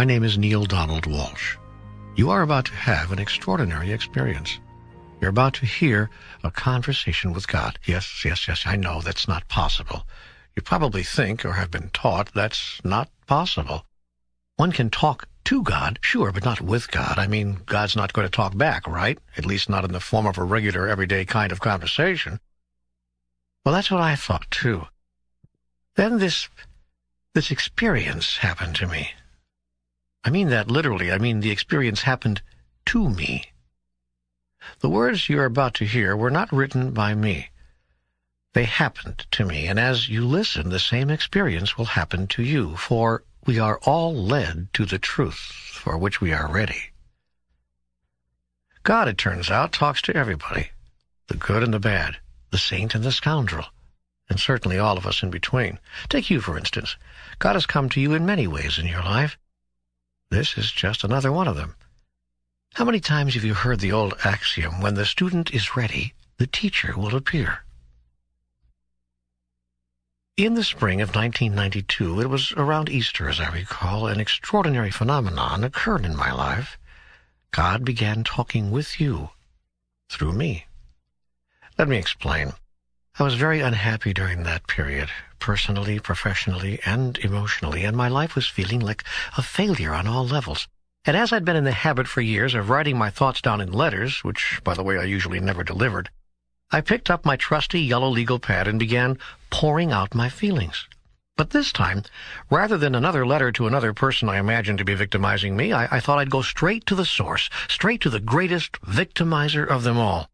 My name is Neale Donald Walsch. You are about to have an extraordinary experience. You're about to hear a conversation with God. Yes, yes, yes, I know that's not possible. You probably think or have been taught that's not possible. One can talk to God, sure, but not with God. I mean, God's not going to talk back, right? At least not in the form of a regular, everyday kind of conversation. Well, that's what I thought, too. Then this, this experience happened to me. I mean that literally. I mean the experience happened to me. The words you are about to hear were not written by me. They happened to me, and as you listen, the same experience will happen to you, for we are all led to the truth for which we are ready. God, it turns out, talks to everybody, the good and the bad, the saint and the scoundrel, and certainly all of us in between. Take you, for instance. God has come to you in many ways in your life. This is just another one of them. How many times have you heard the old axiom, when the student is ready, the teacher will appear? In the spring of 1992, it was around Easter, as I recall, an extraordinary phenomenon occurred in my life. God began talking with you through me. Let me explain. I was very unhappy during that period, personally, professionally, and emotionally, and my life was feeling like a failure on all levels. And as I'd been in the habit for years of writing my thoughts down in letters, which, by the way, I usually never delivered, I picked up my trusty yellow legal pad and began pouring out my feelings. But this time, rather than another letter to another person I imagined to be victimizing me, I, I thought I'd go straight to the source, straight to the greatest victimizer of them all.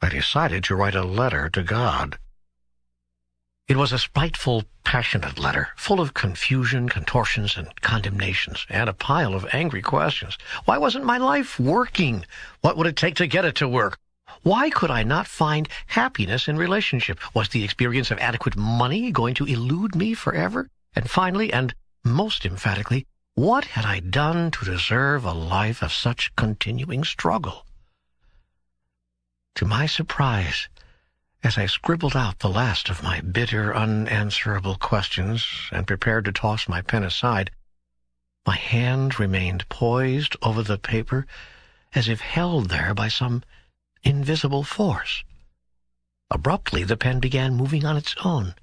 I decided to write a letter to God. It was a spiteful, passionate letter, full of confusion, contortions, and condemnations, and a pile of angry questions. Why wasn't my life working? What would it take to get it to work? Why could I not find happiness in relationship? Was the experience of adequate money going to elude me forever? And finally, and most emphatically, what had I done to deserve a life of such continuing struggle? To my surprise, as I scribbled out the last of my bitter, unanswerable questions and prepared to toss my pen aside, my hand remained poised over the paper as if held there by some invisible force. Abruptly, the pen began moving on its own.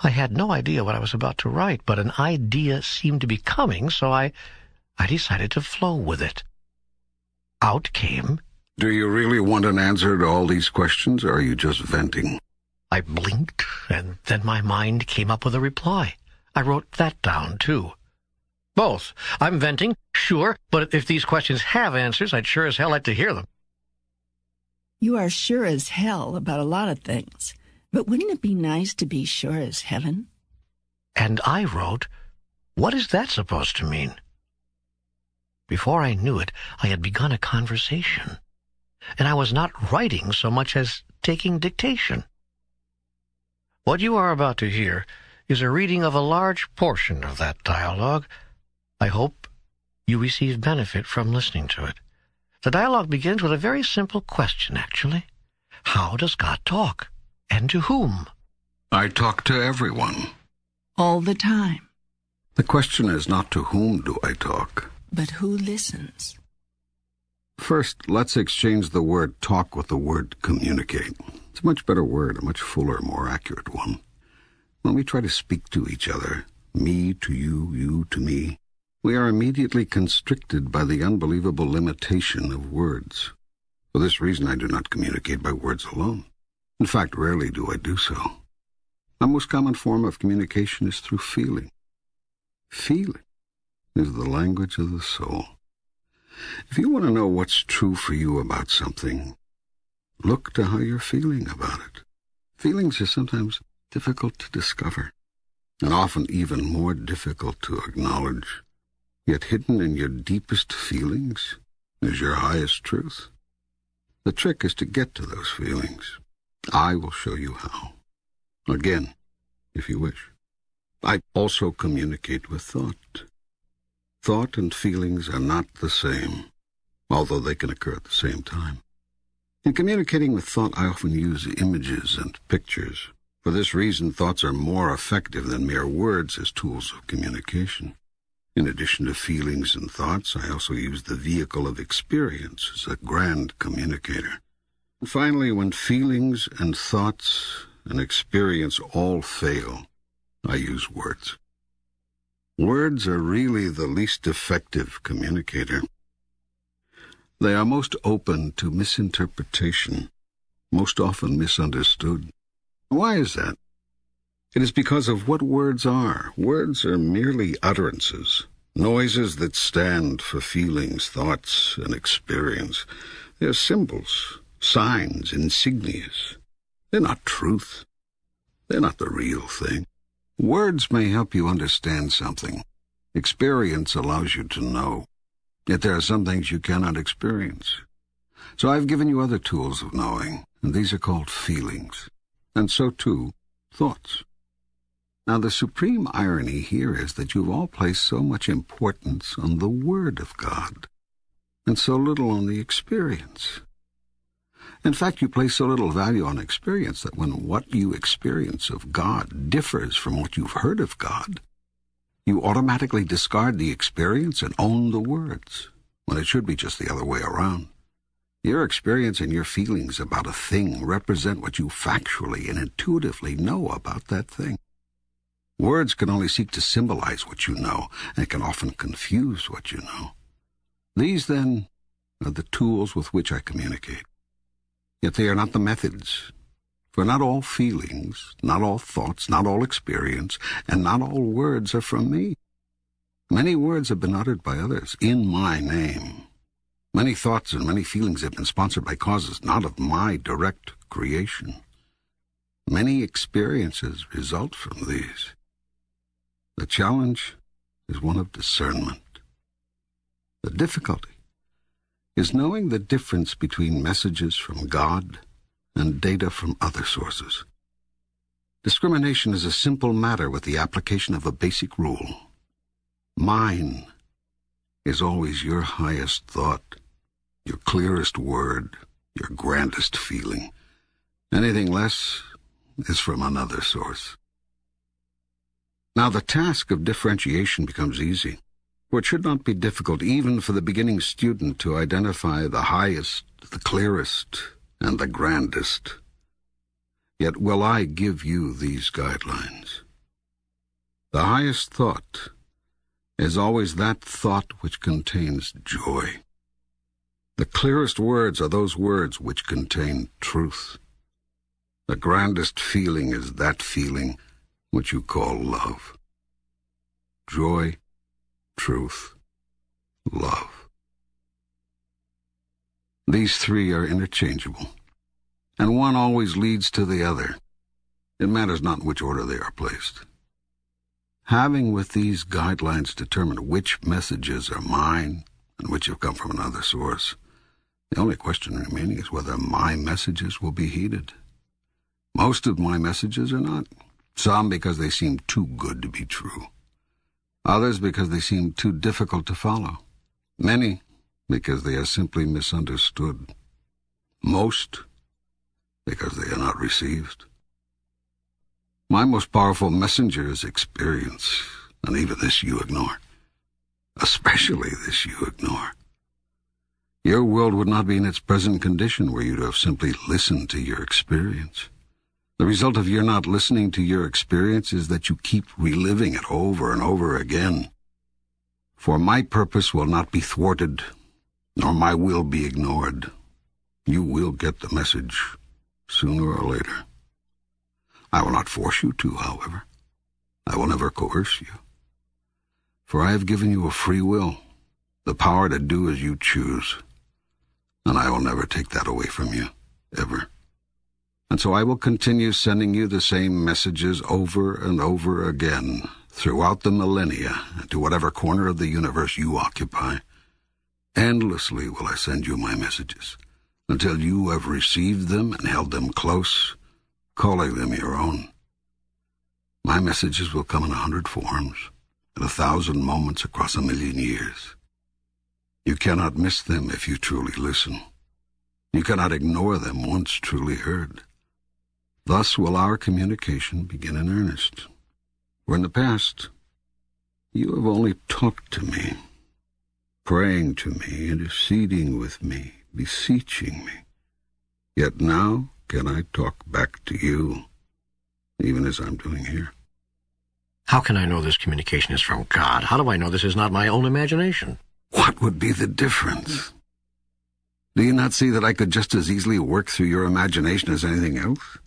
I had no idea what I was about to write, but an idea seemed to be coming, so I, I decided to flow with it. Out came do you really want an answer to all these questions, or are you just venting? I blinked, and then my mind came up with a reply. I wrote that down, too. Both. I'm venting, sure, but if these questions have answers, I'd sure as hell like to hear them. You are sure as hell about a lot of things, but wouldn't it be nice to be sure as heaven? And I wrote, What is that supposed to mean? Before I knew it, I had begun a conversation and I was not writing so much as taking dictation. What you are about to hear is a reading of a large portion of that dialogue. I hope you receive benefit from listening to it. The dialogue begins with a very simple question, actually. How does God talk? And to whom? I talk to everyone. All the time. The question is not to whom do I talk, but who listens. First, let's exchange the word talk with the word communicate. It's a much better word, a much fuller, more accurate one. When we try to speak to each other, me to you, you to me, we are immediately constricted by the unbelievable limitation of words. For this reason, I do not communicate by words alone. In fact, rarely do I do so. My most common form of communication is through feeling. Feeling is the language of the soul. If you want to know what's true for you about something, look to how you're feeling about it. Feelings are sometimes difficult to discover, and often even more difficult to acknowledge. Yet hidden in your deepest feelings is your highest truth. The trick is to get to those feelings. I will show you how. Again, if you wish. I also communicate with thought. Thought and feelings are not the same, although they can occur at the same time. In communicating with thought, I often use images and pictures. For this reason, thoughts are more effective than mere words as tools of communication. In addition to feelings and thoughts, I also use the vehicle of experience as a grand communicator. And finally, when feelings and thoughts and experience all fail, I use words. Words are really the least effective communicator. They are most open to misinterpretation, most often misunderstood. Why is that? It is because of what words are. Words are merely utterances, noises that stand for feelings, thoughts, and experience. They are symbols, signs, insignias. They're not truth. They're not the real thing. Words may help you understand something. Experience allows you to know. Yet there are some things you cannot experience. So I've given you other tools of knowing, and these are called feelings. And so, too, thoughts. Now, the supreme irony here is that you've all placed so much importance on the Word of God, and so little on the experience. In fact, you place so little value on experience that when what you experience of God differs from what you've heard of God, you automatically discard the experience and own the words, when it should be just the other way around. Your experience and your feelings about a thing represent what you factually and intuitively know about that thing. Words can only seek to symbolize what you know, and can often confuse what you know. These, then, are the tools with which I communicate. Yet they are not the methods. For not all feelings, not all thoughts, not all experience, and not all words are from me. Many words have been uttered by others in my name. Many thoughts and many feelings have been sponsored by causes not of my direct creation. Many experiences result from these. The challenge is one of discernment. The difficulty is knowing the difference between messages from God and data from other sources. Discrimination is a simple matter with the application of a basic rule. Mine is always your highest thought, your clearest word, your grandest feeling. Anything less is from another source. Now the task of differentiation becomes easy, it should not be difficult even for the beginning student to identify the highest, the clearest, and the grandest. Yet will I give you these guidelines. The highest thought is always that thought which contains joy. The clearest words are those words which contain truth. The grandest feeling is that feeling which you call love. Joy, truth, love. These three are interchangeable, and one always leads to the other. It matters not in which order they are placed. Having with these guidelines determined which messages are mine and which have come from another source, the only question remaining is whether my messages will be heeded. Most of my messages are not. Some because they seem too good to be true. Others because they seem too difficult to follow. Many because they are simply misunderstood. Most because they are not received. My most powerful messenger is experience, and even this you ignore. Especially this you ignore. Your world would not be in its present condition were you to have simply listened to your experience. The result of your not listening to your experience is that you keep reliving it over and over again. For my purpose will not be thwarted, nor my will be ignored. You will get the message, sooner or later. I will not force you to, however. I will never coerce you. For I have given you a free will, the power to do as you choose. And I will never take that away from you, ever. And so I will continue sending you the same messages over and over again throughout the millennia to whatever corner of the universe you occupy. Endlessly will I send you my messages until you have received them and held them close, calling them your own. My messages will come in a hundred forms, in a thousand moments across a million years. You cannot miss them if you truly listen. You cannot ignore them once truly heard. Thus will our communication begin in earnest. For in the past, you have only talked to me, praying to me, interceding with me, beseeching me. Yet now can I talk back to you, even as I'm doing here. How can I know this communication is from God? How do I know this is not my own imagination? What would be the difference? Do you not see that I could just as easily work through your imagination as anything else?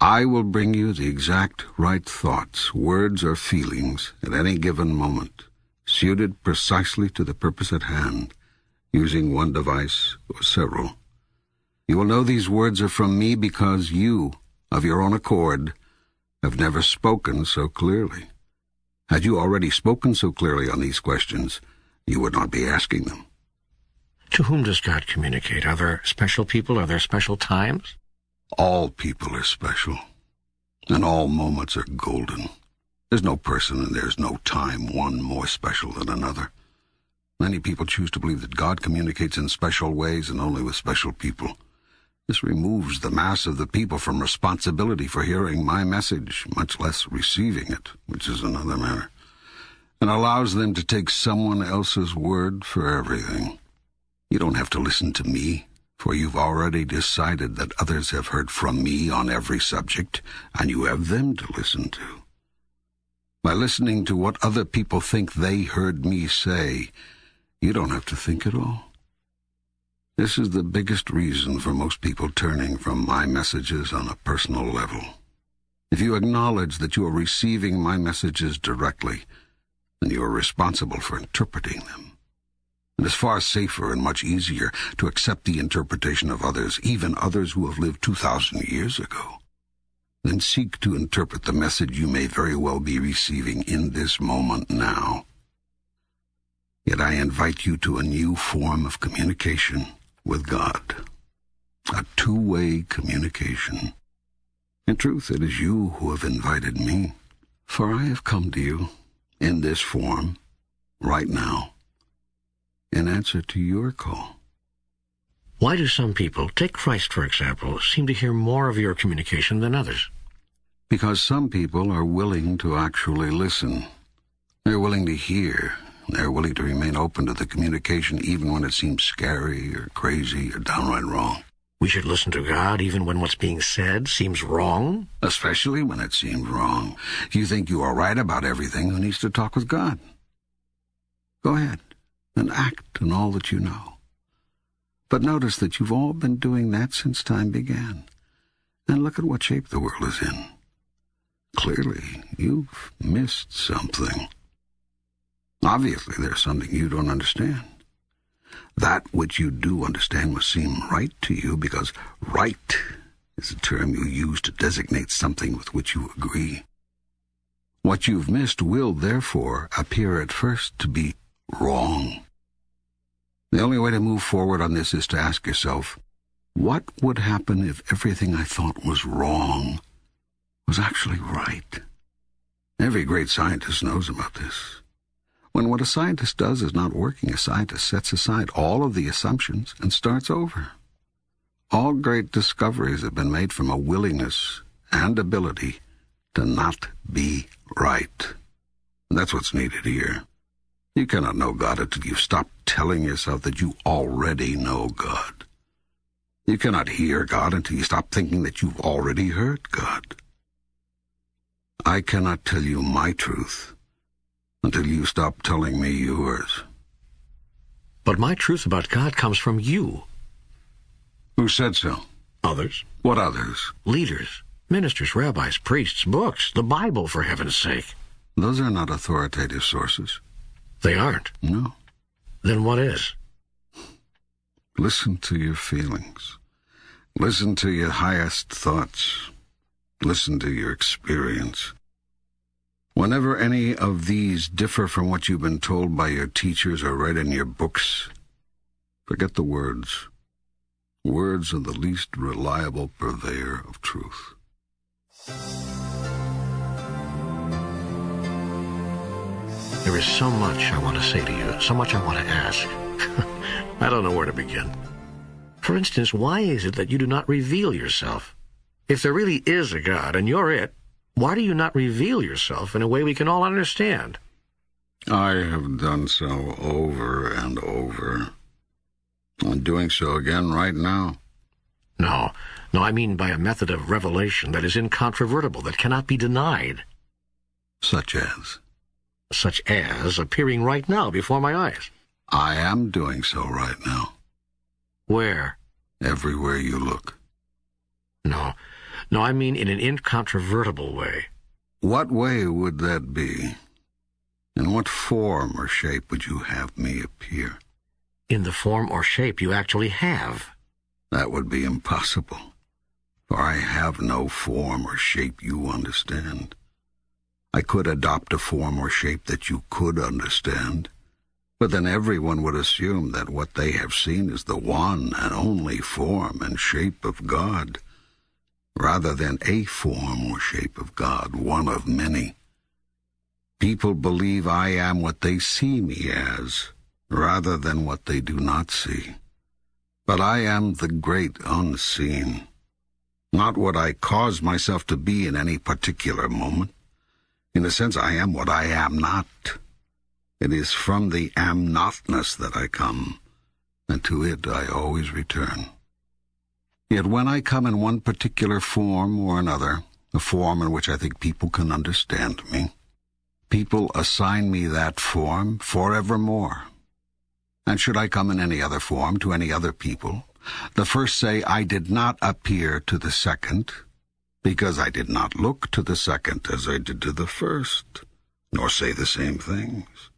I will bring you the exact right thoughts, words, or feelings at any given moment, suited precisely to the purpose at hand, using one device or several. You will know these words are from me because you, of your own accord, have never spoken so clearly. Had you already spoken so clearly on these questions, you would not be asking them. To whom does God communicate? Are there special people? Are there special times? All people are special, and all moments are golden. There's no person and there's no time one more special than another. Many people choose to believe that God communicates in special ways and only with special people. This removes the mass of the people from responsibility for hearing my message, much less receiving it, which is another matter, and allows them to take someone else's word for everything. You don't have to listen to me, for you've already decided that others have heard from me on every subject, and you have them to listen to. By listening to what other people think they heard me say, you don't have to think at all. This is the biggest reason for most people turning from my messages on a personal level. If you acknowledge that you are receiving my messages directly, then you are responsible for interpreting them. It is far safer and much easier to accept the interpretation of others, even others who have lived 2,000 years ago, than seek to interpret the message you may very well be receiving in this moment now. Yet I invite you to a new form of communication with God. A two-way communication. In truth, it is you who have invited me, for I have come to you in this form, right now, in answer to your call. Why do some people, take Christ for example, seem to hear more of your communication than others? Because some people are willing to actually listen. They're willing to hear they're willing to remain open to the communication even when it seems scary or crazy or downright wrong. We should listen to God even when what's being said seems wrong? Especially when it seems wrong. If you think you are right about everything, who needs to talk with God? Go ahead and act on all that you know. But notice that you've all been doing that since time began. And look at what shape the world is in. Clearly, you've missed something. Obviously, there's something you don't understand. That which you do understand must seem right to you because right is a term you use to designate something with which you agree. What you've missed will, therefore, appear at first to be wrong. The only way to move forward on this is to ask yourself, what would happen if everything I thought was wrong was actually right? Every great scientist knows about this. When what a scientist does is not working, a scientist sets aside all of the assumptions and starts over. All great discoveries have been made from a willingness and ability to not be right. And that's what's needed here. You cannot know God until you stop telling yourself that you already know God. You cannot hear God until you stop thinking that you've already heard God. I cannot tell you my truth until you stop telling me yours. But my truth about God comes from you. Who said so? Others. What others? Leaders, ministers, rabbis, priests, books, the Bible, for heaven's sake. Those are not authoritative sources. They aren't. No. Then what is? Listen to your feelings. Listen to your highest thoughts. Listen to your experience. Whenever any of these differ from what you've been told by your teachers or read in your books, forget the words. Words are the least reliable purveyor of truth. There is so much I want to say to you, so much I want to ask. I don't know where to begin. For instance, why is it that you do not reveal yourself? If there really is a God and you're it, why do you not reveal yourself in a way we can all understand? I have done so over and over. I'm doing so again right now. No, no, I mean by a method of revelation that is incontrovertible, that cannot be denied. Such as? Such as appearing right now before my eyes. I am doing so right now. Where? Everywhere you look. No, no, I mean in an incontrovertible way. What way would that be? In what form or shape would you have me appear? In the form or shape you actually have. That would be impossible, for I have no form or shape you understand. I could adopt a form or shape that you could understand, but then everyone would assume that what they have seen is the one and only form and shape of God, rather than a form or shape of God, one of many. People believe I am what they see me as, rather than what they do not see. But I am the great unseen, not what I cause myself to be in any particular moment. In a sense, I am what I am not. It is from the am notness that I come, and to it I always return. Yet when I come in one particular form or another, a form in which I think people can understand me, people assign me that form forevermore. And should I come in any other form to any other people, the first say I did not appear to the second, because I did not look to the second as I did to the first, nor say the same things.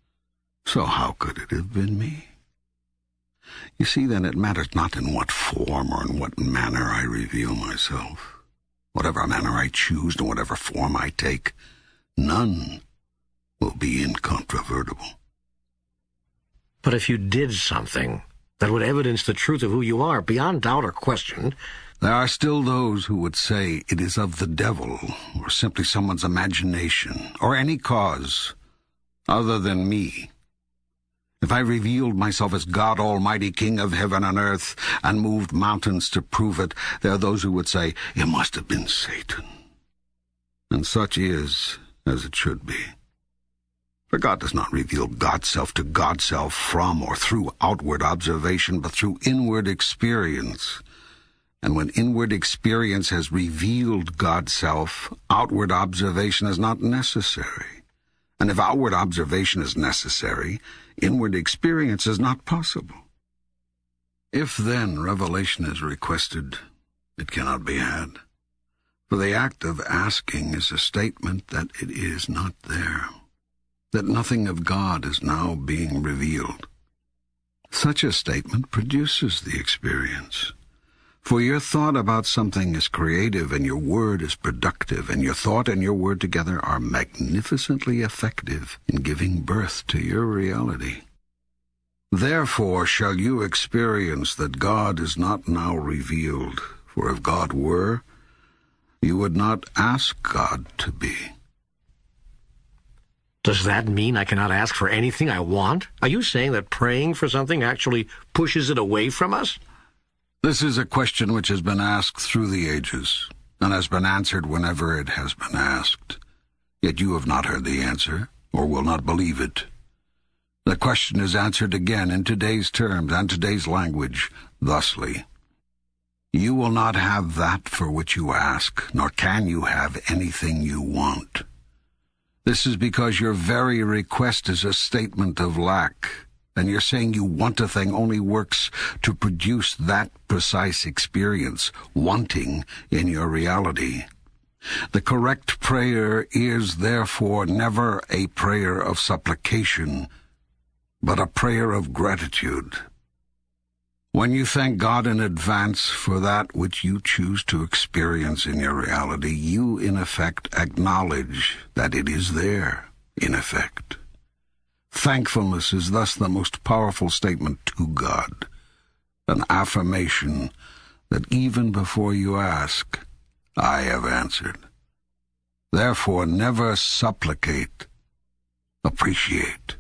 So how could it have been me? You see, then, it matters not in what form or in what manner I reveal myself. Whatever manner I choose and whatever form I take, none will be incontrovertible. But if you did something that would evidence the truth of who you are beyond doubt or question, there are still those who would say it is of the devil, or simply someone's imagination, or any cause other than me. If I revealed myself as God Almighty, King of heaven and earth, and moved mountains to prove it, there are those who would say, it must have been Satan. And such is as it should be. For God does not reveal God's self to God's self from or through outward observation, but through inward experience. And when inward experience has revealed God's self, outward observation is not necessary. And if outward observation is necessary, inward experience is not possible. If then revelation is requested, it cannot be had. For the act of asking is a statement that it is not there, that nothing of God is now being revealed. Such a statement produces the experience. For your thought about something is creative and your word is productive, and your thought and your word together are magnificently effective in giving birth to your reality. Therefore shall you experience that God is not now revealed, for if God were, you would not ask God to be. Does that mean I cannot ask for anything I want? Are you saying that praying for something actually pushes it away from us? This is a question which has been asked through the ages, and has been answered whenever it has been asked. Yet you have not heard the answer, or will not believe it. The question is answered again in today's terms and today's language, thusly. You will not have that for which you ask, nor can you have anything you want. This is because your very request is a statement of lack, and you're saying you want a thing only works to produce that precise experience, wanting in your reality. The correct prayer is therefore never a prayer of supplication, but a prayer of gratitude. When you thank God in advance for that which you choose to experience in your reality, you in effect acknowledge that it is there, in effect. Thankfulness is thus the most powerful statement to God, an affirmation that even before you ask, I have answered. Therefore, never supplicate, appreciate.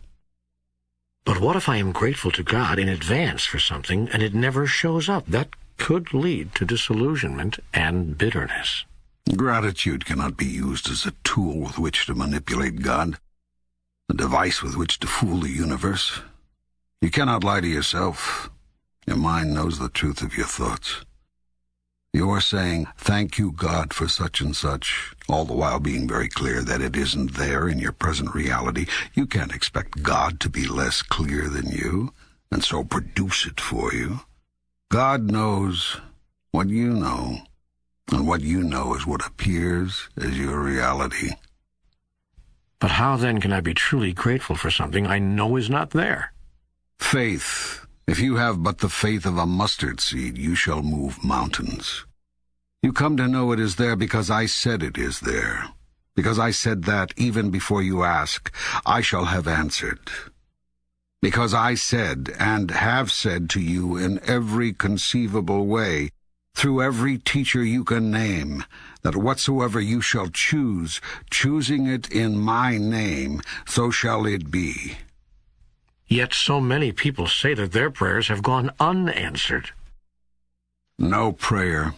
But what if I am grateful to God in advance for something and it never shows up? That could lead to disillusionment and bitterness. Gratitude cannot be used as a tool with which to manipulate God. A device with which to fool the universe. You cannot lie to yourself. Your mind knows the truth of your thoughts. You're saying, thank you, God, for such and such, all the while being very clear that it isn't there in your present reality. You can't expect God to be less clear than you, and so produce it for you. God knows what you know, and what you know is what appears as your reality. But how then can I be truly grateful for something I know is not there? Faith. If you have but the faith of a mustard seed, you shall move mountains. You come to know it is there because I said it is there. Because I said that even before you ask, I shall have answered. Because I said and have said to you in every conceivable way, through every teacher you can name, that whatsoever you shall choose, choosing it in my name, so shall it be. Yet so many people say that their prayers have gone unanswered. No prayer,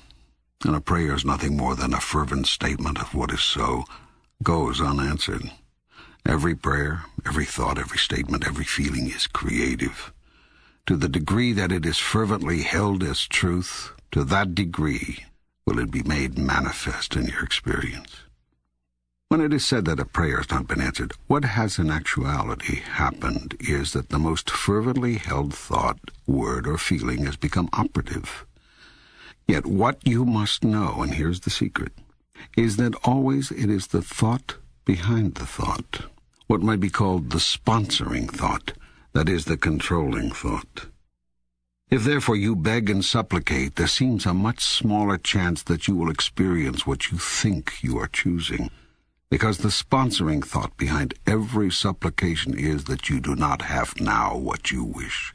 and a prayer is nothing more than a fervent statement of what is so, goes unanswered. Every prayer, every thought, every statement, every feeling is creative. To the degree that it is fervently held as truth, to that degree will it be made manifest in your experience. When it is said that a prayer has not been answered, what has in actuality happened is that the most fervently held thought, word, or feeling has become operative. Yet what you must know, and here's the secret, is that always it is the thought behind the thought, what might be called the sponsoring thought, that is the controlling thought. If therefore you beg and supplicate, there seems a much smaller chance that you will experience what you think you are choosing, because the sponsoring thought behind every supplication is that you do not have now what you wish.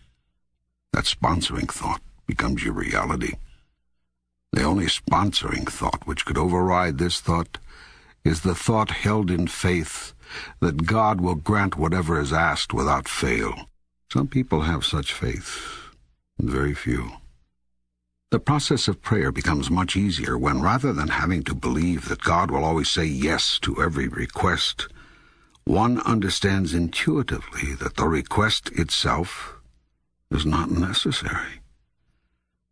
That sponsoring thought becomes your reality. The only sponsoring thought which could override this thought is the thought held in faith that God will grant whatever is asked without fail. Some people have such faith very few. The process of prayer becomes much easier when, rather than having to believe that God will always say yes to every request, one understands intuitively that the request itself is not necessary.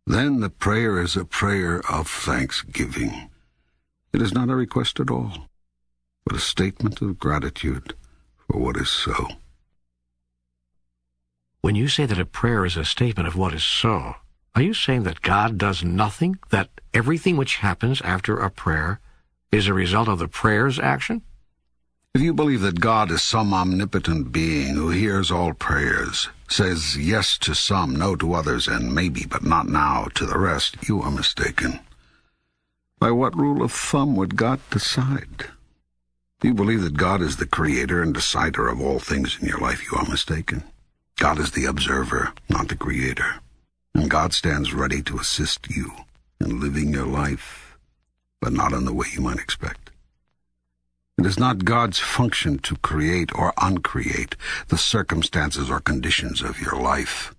Then the prayer is a prayer of thanksgiving. It is not a request at all, but a statement of gratitude for what is so. When you say that a prayer is a statement of what is so, are you saying that God does nothing, that everything which happens after a prayer is a result of the prayer's action? If you believe that God is some omnipotent being who hears all prayers, says yes to some, no to others, and maybe, but not now, to the rest, you are mistaken. By what rule of thumb would God decide? If you believe that God is the creator and decider of all things in your life, you are mistaken. God is the observer, not the creator. And God stands ready to assist you in living your life, but not in the way you might expect. It is not God's function to create or uncreate the circumstances or conditions of your life.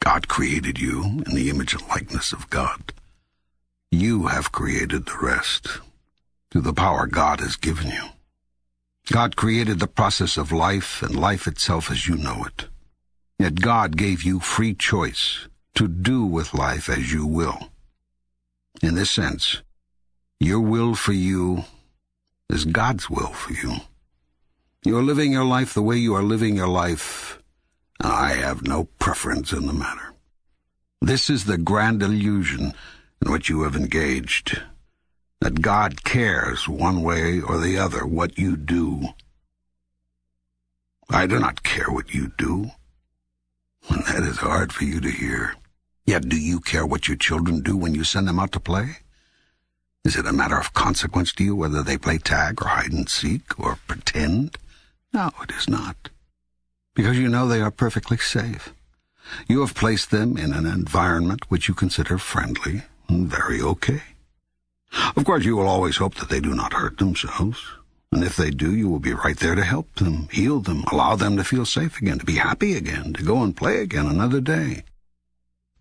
God created you in the image and likeness of God. You have created the rest through the power God has given you. God created the process of life and life itself as you know it. Yet God gave you free choice to do with life as you will. In this sense, your will for you is God's will for you. You are living your life the way you are living your life, I have no preference in the matter. This is the grand illusion in which you have engaged, that God cares one way or the other what you do. I do not care what you do. That is hard for you to hear. Yet do you care what your children do when you send them out to play? Is it a matter of consequence to you whether they play tag or hide and seek or pretend? No, it is not. Because you know they are perfectly safe. You have placed them in an environment which you consider friendly and very okay. Of course, you will always hope that they do not hurt themselves. And if they do, you will be right there to help them, heal them, allow them to feel safe again, to be happy again, to go and play again another day.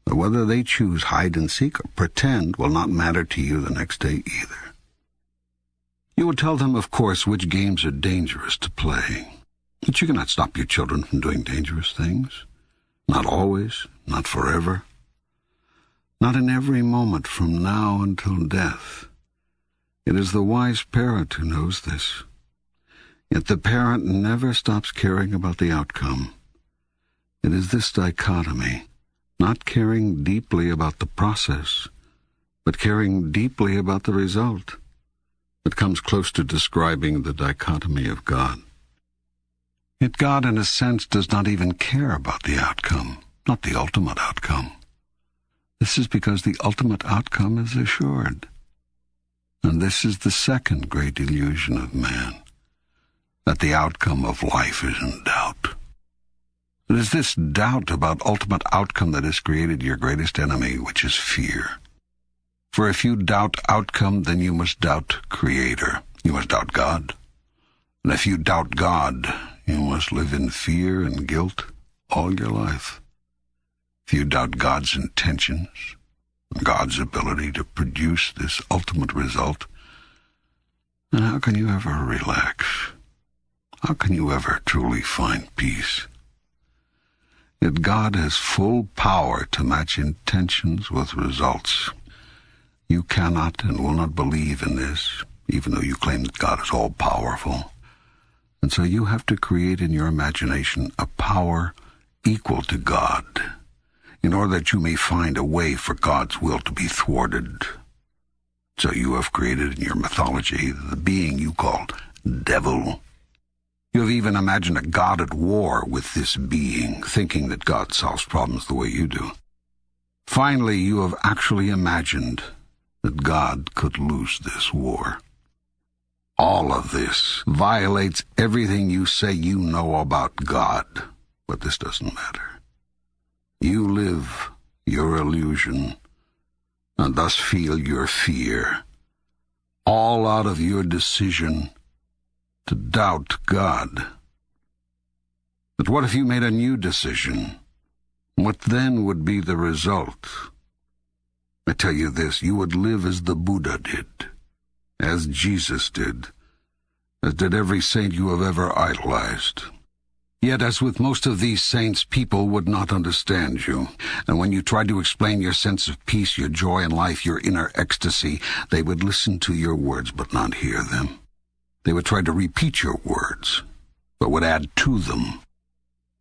But whether they choose hide and seek or pretend will not matter to you the next day either. You will tell them, of course, which games are dangerous to play. But you cannot stop your children from doing dangerous things. Not always, not forever. Not in every moment from now until death. It is the wise parent who knows this. Yet the parent never stops caring about the outcome. It is this dichotomy, not caring deeply about the process, but caring deeply about the result, that comes close to describing the dichotomy of God. Yet God, in a sense, does not even care about the outcome, not the ultimate outcome. This is because the ultimate outcome is assured. And this is the second great illusion of man, that the outcome of life is in doubt. It is this doubt about ultimate outcome that has created your greatest enemy, which is fear. For if you doubt outcome, then you must doubt Creator. You must doubt God. And if you doubt God, you must live in fear and guilt all your life. If you doubt God's intentions, God's ability to produce this ultimate result, then how can you ever relax? How can you ever truly find peace? Yet God has full power to match intentions with results. You cannot and will not believe in this, even though you claim that God is all powerful. And so you have to create in your imagination a power equal to God in order that you may find a way for God's will to be thwarted. So you have created in your mythology the being you call devil. You have even imagined a God at war with this being, thinking that God solves problems the way you do. Finally, you have actually imagined that God could lose this war. All of this violates everything you say you know about God, but this doesn't matter. You live your illusion, and thus feel your fear, all out of your decision to doubt God. But what if you made a new decision? What then would be the result? I tell you this, you would live as the Buddha did, as Jesus did, as did every saint you have ever idolized. Yet, as with most of these saints, people would not understand you. And when you tried to explain your sense of peace, your joy in life, your inner ecstasy, they would listen to your words but not hear them. They would try to repeat your words, but would add to them.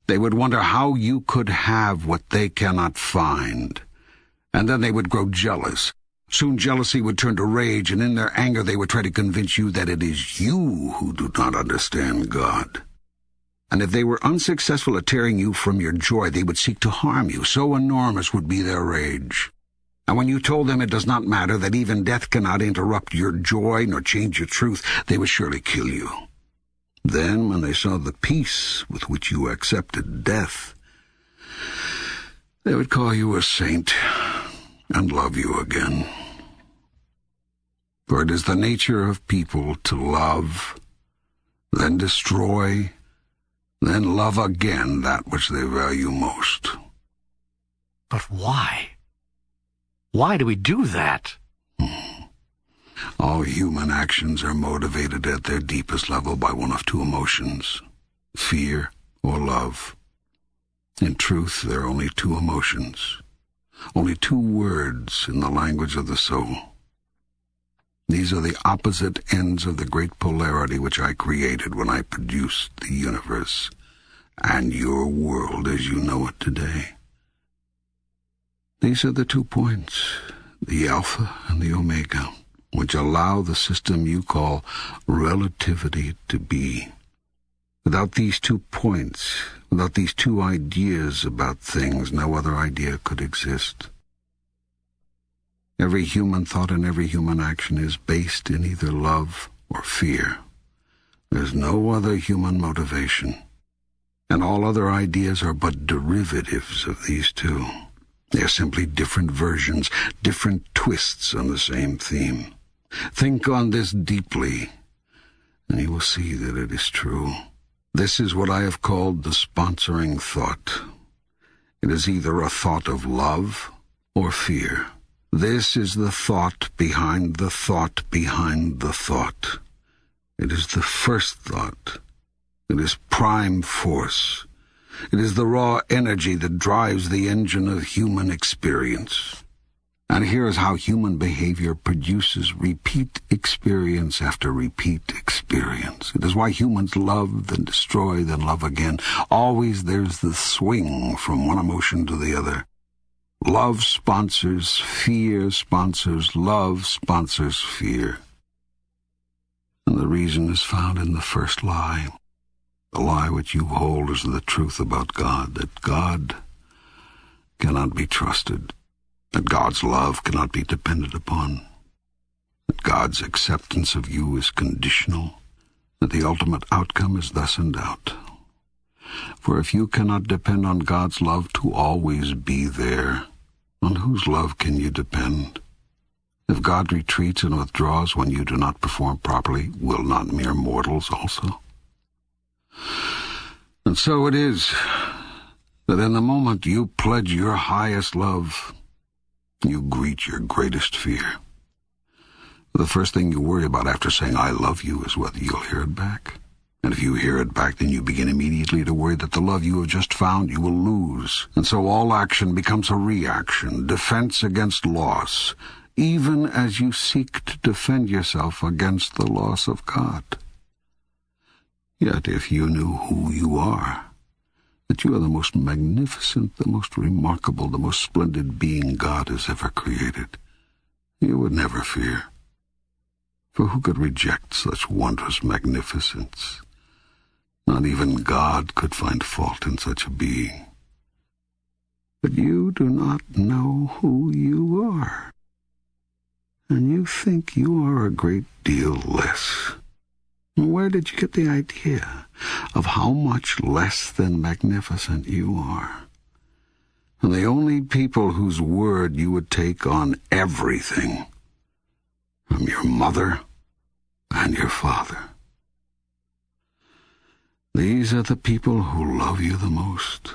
They would wonder how you could have what they cannot find. And then they would grow jealous. Soon jealousy would turn to rage, and in their anger they would try to convince you that it is you who do not understand God and if they were unsuccessful at tearing you from your joy, they would seek to harm you. So enormous would be their rage. And when you told them it does not matter, that even death cannot interrupt your joy nor change your truth, they would surely kill you. Then, when they saw the peace with which you accepted death, they would call you a saint and love you again. For it is the nature of people to love, then destroy, then love again that which they value most. But why? Why do we do that? Hmm. All human actions are motivated at their deepest level by one of two emotions, fear or love. In truth, there are only two emotions, only two words in the language of the soul. These are the opposite ends of the great polarity which I created when I produced the universe and your world as you know it today. These are the two points, the alpha and the omega, which allow the system you call relativity to be. Without these two points, without these two ideas about things, no other idea could exist. Every human thought and every human action is based in either love or fear. There's no other human motivation. And all other ideas are but derivatives of these two. They are simply different versions, different twists on the same theme. Think on this deeply, and you will see that it is true. This is what I have called the sponsoring thought. It is either a thought of love or fear. This is the thought behind the thought behind the thought. It is the first thought It is prime force. It is the raw energy that drives the engine of human experience. And here is how human behavior produces repeat experience after repeat experience. It is why humans love, then destroy, then love again. Always there's the swing from one emotion to the other. Love sponsors fear, sponsors love, sponsors fear. And the reason is found in the first lie. The lie which you hold is the truth about God, that God cannot be trusted that God's love cannot be depended upon, that God's acceptance of you is conditional, that the ultimate outcome is thus in doubt. For if you cannot depend on God's love to always be there, on whose love can you depend? If God retreats and withdraws when you do not perform properly, will not mere mortals also? And so it is that in the moment you pledge your highest love, you greet your greatest fear. The first thing you worry about after saying I love you is whether you'll hear it back. And if you hear it back, then you begin immediately to worry that the love you have just found you will lose. And so all action becomes a reaction, defense against loss, even as you seek to defend yourself against the loss of God. Yet if you knew who you are, that you are the most magnificent, the most remarkable, the most splendid being God has ever created. You would never fear. For who could reject such wondrous magnificence? Not even God could find fault in such a being. But you do not know who you are. And you think you are a great deal less. Where did you get the idea of how much less than magnificent you are? And the only people whose word you would take on everything from your mother and your father. These are the people who love you the most.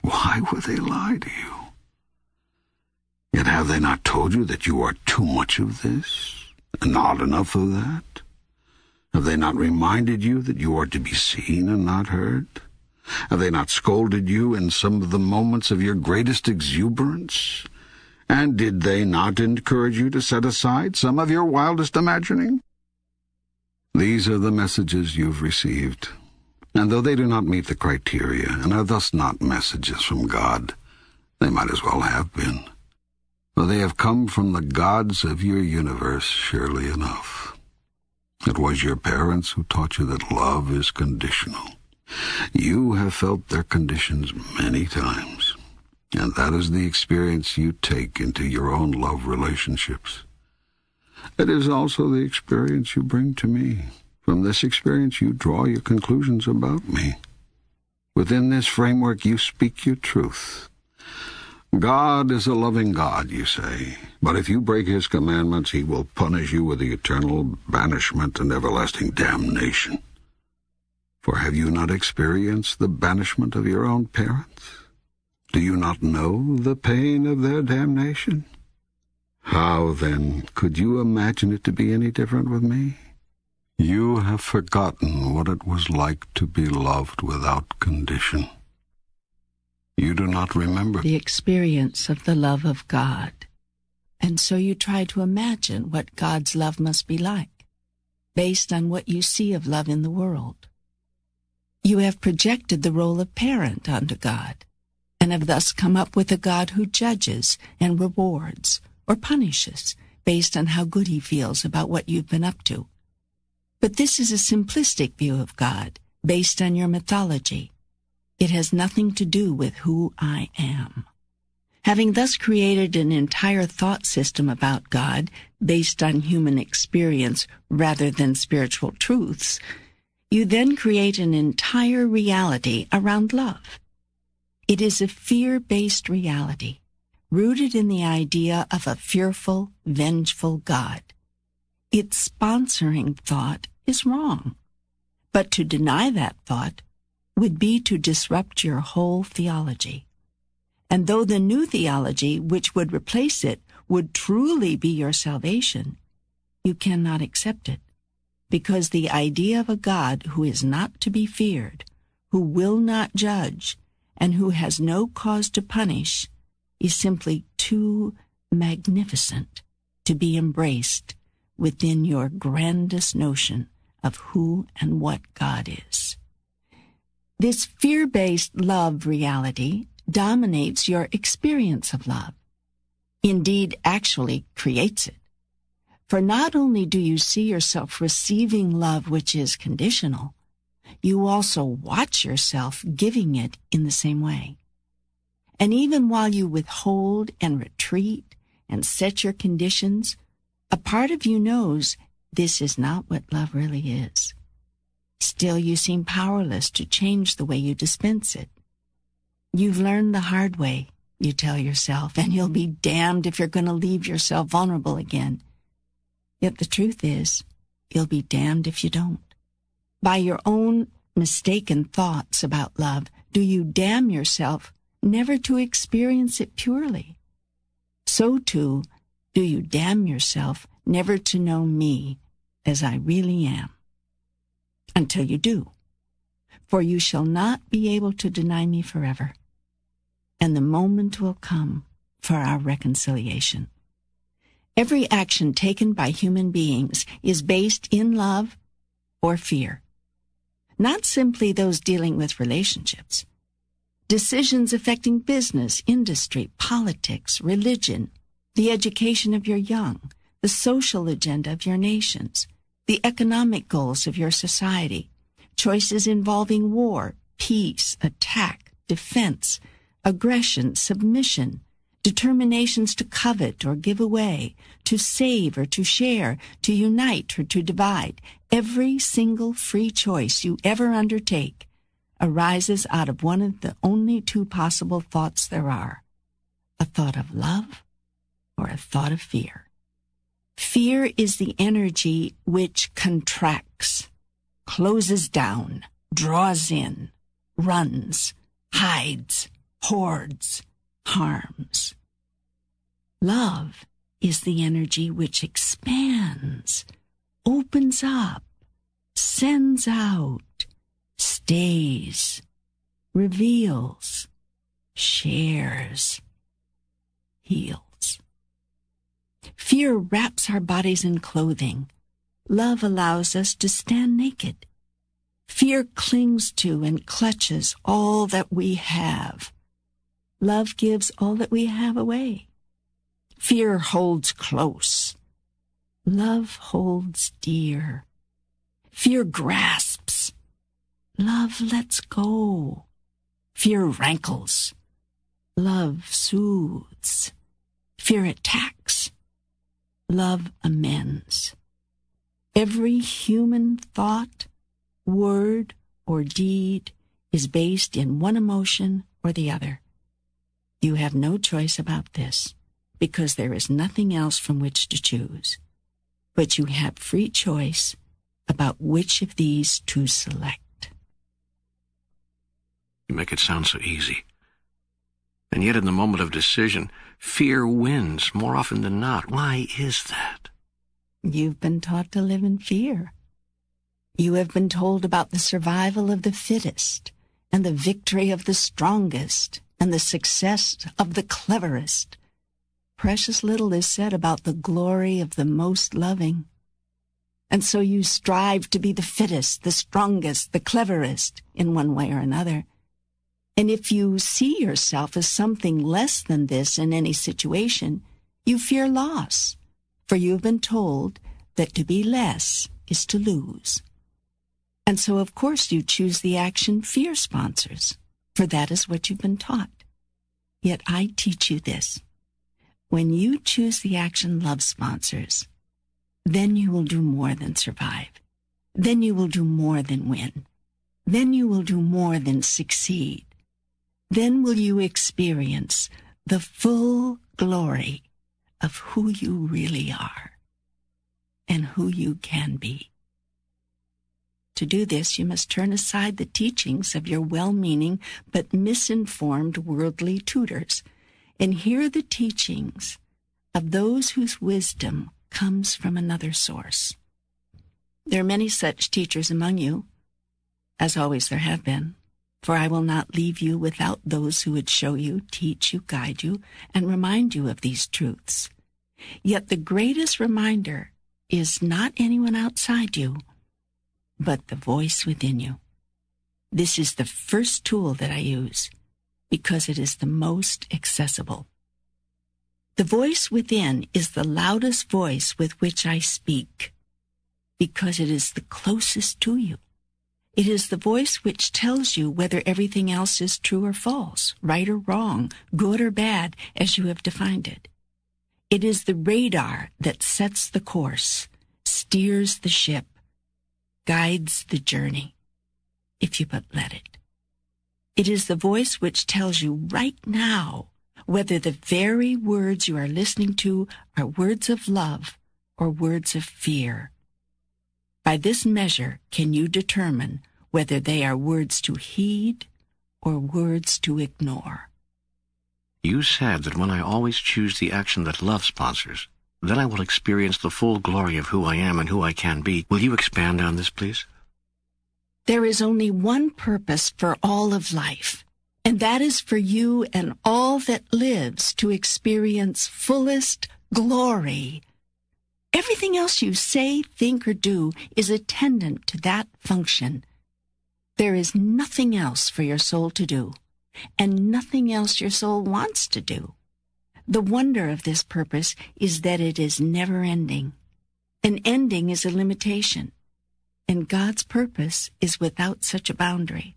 Why would they lie to you? Yet have they not told you that you are too much of this and not enough of that? Have they not reminded you that you are to be seen and not heard? Have they not scolded you in some of the moments of your greatest exuberance? And did they not encourage you to set aside some of your wildest imagining? These are the messages you've received, and though they do not meet the criteria and are thus not messages from God, they might as well have been. For they have come from the gods of your universe, surely enough. It was your parents who taught you that love is conditional. You have felt their conditions many times, and that is the experience you take into your own love relationships. It is also the experience you bring to me. From this experience, you draw your conclusions about me. Within this framework, you speak your truth. God is a loving God, you say, but if you break his commandments, he will punish you with the eternal banishment and everlasting damnation. For have you not experienced the banishment of your own parents? Do you not know the pain of their damnation? How, then, could you imagine it to be any different with me? You have forgotten what it was like to be loved without condition. You do not remember the experience of the love of God. And so you try to imagine what God's love must be like, based on what you see of love in the world. You have projected the role of parent onto God, and have thus come up with a God who judges and rewards or punishes based on how good he feels about what you've been up to. But this is a simplistic view of God based on your mythology it has nothing to do with who I am. Having thus created an entire thought system about God based on human experience rather than spiritual truths, you then create an entire reality around love. It is a fear-based reality, rooted in the idea of a fearful, vengeful God. Its sponsoring thought is wrong. But to deny that thought would be to disrupt your whole theology. And though the new theology, which would replace it, would truly be your salvation, you cannot accept it. because the idea of a God who is not to be feared, who will not judge, and who has no cause to punish is simply too magnificent to be embraced within your grandest notion of who and what God is. This fear based love reality dominates your experience of love. Indeed, actually creates it. For not only do you see yourself receiving love which is conditional, you also watch yourself giving it in the same way. And even while you withhold and retreat and set your conditions, a part of you knows this is not what love really is. Still, you seem powerless to change the way you dispense it. You've learned the hard way, you tell yourself, and you'll be damned if you're going to leave yourself vulnerable again. Yet the truth is, you'll be damned if you don't. By your own mistaken thoughts about love, do you damn yourself never to experience it purely? So too, do you damn yourself never to know me as I really am? Until you do. For you shall not be able to deny me forever. And the moment will come for our reconciliation. Every action taken by human beings is based in love or fear. Not simply those dealing with relationships. Decisions affecting business, industry, politics, religion, the education of your young, the social agenda of your nations, the economic goals of your society, choices involving war, peace, attack, defense, aggression, submission, determinations to covet or give away, to save or to share, to unite or to divide, every single free choice you ever undertake arises out of one of the only two possible thoughts there are a thought of love or a thought of fear. Fear is the energy which contracts, closes down, draws in, runs, hides, hoards, harms. Love is the energy which expands, opens up, sends out, stays, reveals, shares, heals. Fear wraps our bodies in clothing. Love allows us to stand naked. Fear clings to and clutches all that we have Love gives all that we have away. Fear holds close. Love holds dear. Fear grasps. Love lets go. Fear rankles. Love soothes. Fear attacks. Love amends. Every human thought, word, or deed is based in one emotion or the other. You have no choice about this because there is nothing else from which to choose. But you have free choice about which of these to select. You make it sound so easy. And yet, in the moment of decision, fear wins more often than not. Why is that? You've been taught to live in fear. You have been told about the survival of the fittest and the victory of the strongest and the success of the cleverest. Precious little is said about the glory of the most loving. And so you strive to be the fittest, the strongest, the cleverest in one way or another. And if you see yourself as something less than this in any situation, you fear loss, for you've been told that to be less is to lose. And so, of course, you choose the action fear sponsors for that is what you've been taught. Yet I teach you this. When you choose the action love sponsors, then you will do more than survive. Then you will do more than win. Then you will do more than succeed. Then will you experience the full glory of who you really are and who you can be. To do this, you must turn aside the teachings of your well meaning but misinformed worldly tutors and hear the teachings of those whose wisdom comes from another source. There are many such teachers among you, as always there have been. For I will not leave you without those who would show you, teach you, guide you, and remind you of these truths. Yet the greatest reminder is not anyone outside you, but the voice within you. This is the first tool that I use because it is the most accessible. The voice within is the loudest voice with which I speak because it is the closest to you. It is the voice which tells you whether everything else is true or false, right or wrong, good or bad, as you have defined it. It is the radar that sets the course, steers the ship, guides the journey, if you but let it. It is the voice which tells you right now whether the very words you are listening to are words of love or words of fear. By this measure can you determine whether they are words to heed or words to ignore. You said that when I always choose the action that love sponsors, then I will experience the full glory of who I am and who I can be. Will you expand on this, please? There is only one purpose for all of life, and that is for you and all that lives to experience fullest glory. Everything else you say, think, or do is attendant to that function. There is nothing else for your soul to do, and nothing else your soul wants to do. The wonder of this purpose is that it is never ending. An ending is a limitation, and God's purpose is without such a boundary.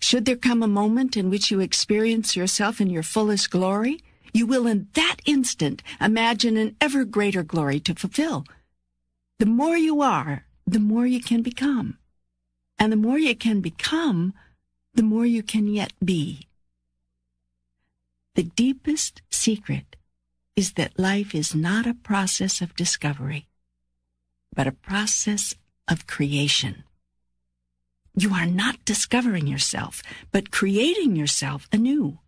Should there come a moment in which you experience yourself in your fullest glory, you will in that instant imagine an ever greater glory to fulfill. The more you are, the more you can become. And the more you can become, the more you can yet be. The deepest secret is that life is not a process of discovery, but a process of creation. You are not discovering yourself, but creating yourself anew.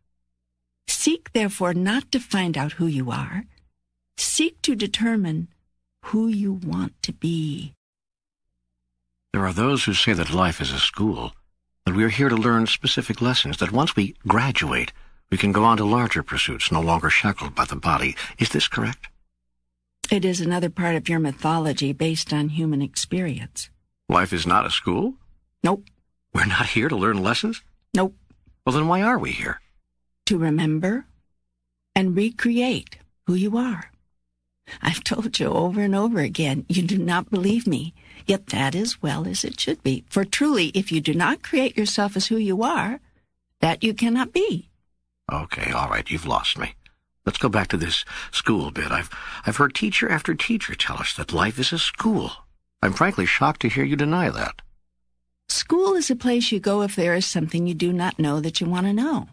Seek, therefore, not to find out who you are. Seek to determine who you want to be. There are those who say that life is a school, that we are here to learn specific lessons, that once we graduate, we can go on to larger pursuits, no longer shackled by the body. Is this correct? It is another part of your mythology based on human experience. Life is not a school? Nope. We're not here to learn lessons? Nope. Well, then why are we here? To remember and recreate who you are. I've told you over and over again, you do not believe me. Yet that is well as it should be. For truly, if you do not create yourself as who you are, that you cannot be. Okay, all right, you've lost me. Let's go back to this school bit. I've I've heard teacher after teacher tell us that life is a school. I'm frankly shocked to hear you deny that. School is a place you go if there is something you do not know that you want to know.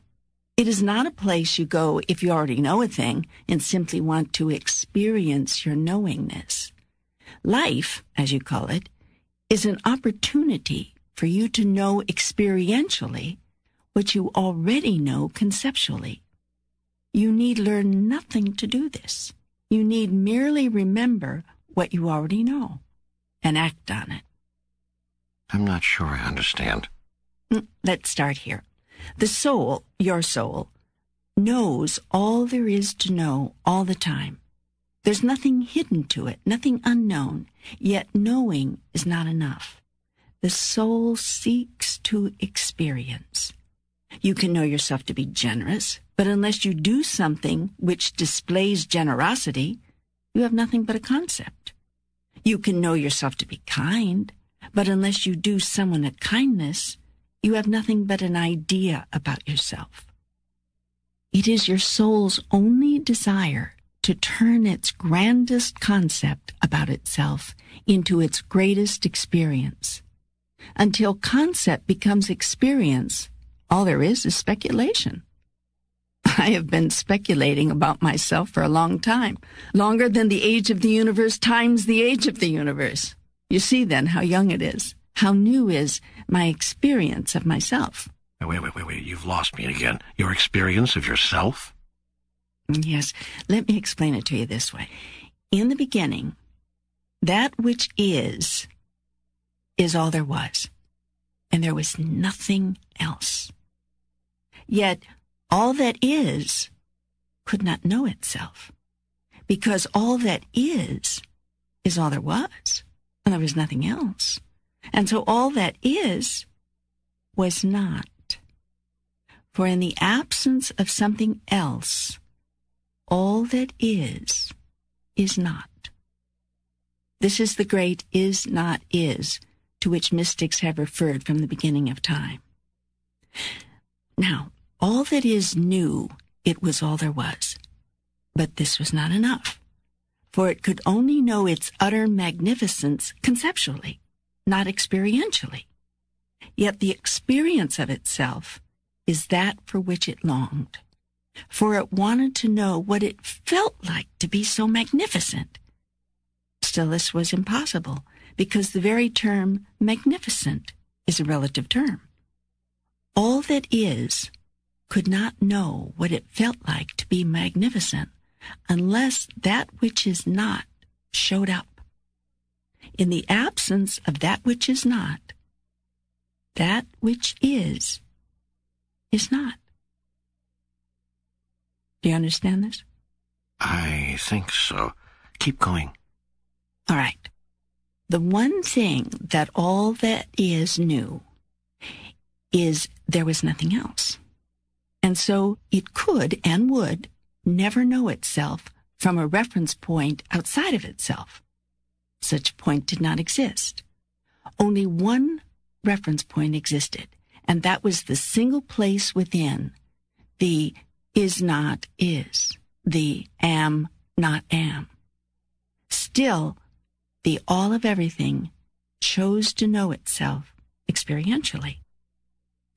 It is not a place you go if you already know a thing and simply want to experience your knowingness. Life, as you call it, is an opportunity for you to know experientially what you already know conceptually. You need learn nothing to do this. You need merely remember what you already know and act on it. I'm not sure I understand. Mm, let's start here. The soul, your soul, knows all there is to know all the time. There's nothing hidden to it, nothing unknown, yet knowing is not enough. The soul seeks to experience. You can know yourself to be generous, but unless you do something which displays generosity, you have nothing but a concept. You can know yourself to be kind, but unless you do someone a kindness, you have nothing but an idea about yourself. It is your soul's only desire to turn its grandest concept about itself into its greatest experience. Until concept becomes experience, all there is is speculation. I have been speculating about myself for a long time, longer than the age of the universe times the age of the universe. You see then how young it is, how new is my experience of myself. Wait, wait, wait, wait. You've lost me again. Your experience of yourself? Yes, let me explain it to you this way. In the beginning, that which is is all there was, and there was nothing else. Yet all that is could not know itself, because all that is is all there was, and there was nothing else. And so all that is was not. For in the absence of something else, all that is, is not. This is the great is not is to which mystics have referred from the beginning of time. Now, all that is knew it was all there was. But this was not enough, for it could only know its utter magnificence conceptually, not experientially. Yet the experience of itself is that for which it longed, for it wanted to know what it felt like to be so magnificent. Still, this was impossible, because the very term magnificent is a relative term. All that is could not know what it felt like to be magnificent unless that which is not showed up. In the absence of that which is not, that which is is not. Do you understand this? I think so. Keep going. All right. The one thing that all that is knew is there was nothing else. And so it could and would never know itself from a reference point outside of itself. Such point did not exist. Only one reference point existed, and that was the single place within the is not is, the am not am. Still, the all of everything chose to know itself experientially.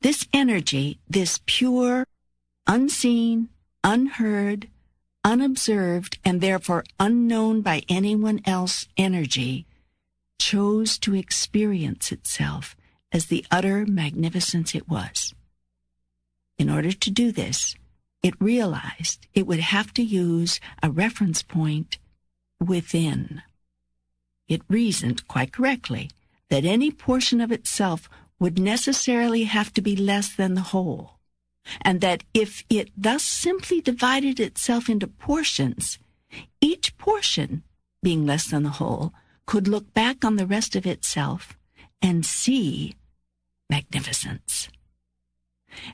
This energy, this pure, unseen, unheard, unobserved, and therefore unknown by anyone else energy, chose to experience itself as the utter magnificence it was. In order to do this, it realized it would have to use a reference point within. It reasoned quite correctly that any portion of itself would necessarily have to be less than the whole, and that if it thus simply divided itself into portions, each portion, being less than the whole, could look back on the rest of itself and see magnificence.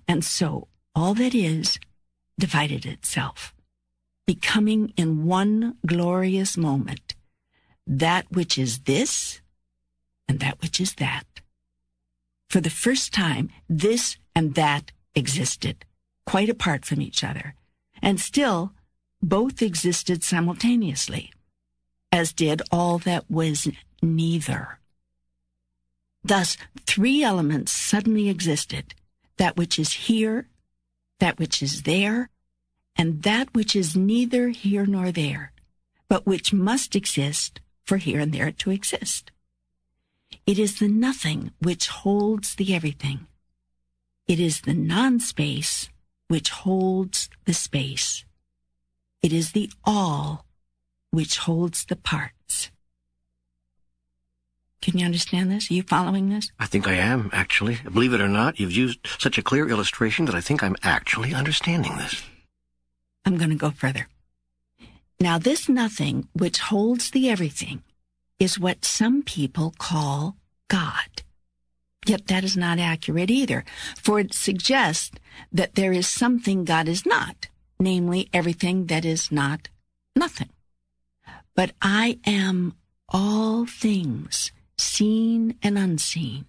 And so all that is divided itself, becoming in one glorious moment that which is this and that which is that. For the first time, this and that existed, quite apart from each other, and still both existed simultaneously, as did all that was neither. Thus, three elements suddenly existed that which is here, that which is there, and that which is neither here nor there, but which must exist for here and there to exist. It is the nothing which holds the everything. It is the non space which holds the space. It is the all which holds the parts. Can you understand this? Are you following this? I think I am, actually. Believe it or not, you've used such a clear illustration that I think I'm actually understanding this. I'm going to go further. Now, this nothing which holds the everything is what some people call God. Yet that is not accurate either, for it suggests that there is something God is not, namely everything that is not nothing. But I am all things, seen and unseen.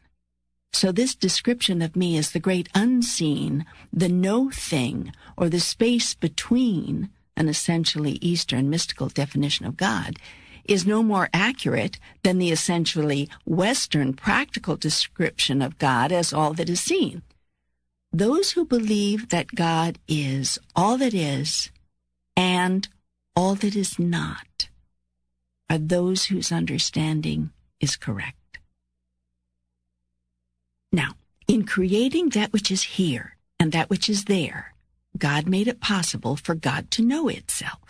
So this description of me as the great unseen, the no thing, or the space between, an essentially Eastern mystical definition of God, is no more accurate than the essentially Western practical description of God as all that is seen. Those who believe that God is all that is and all that is not are those whose understanding is correct. Now, in creating that which is here and that which is there, God made it possible for God to know itself.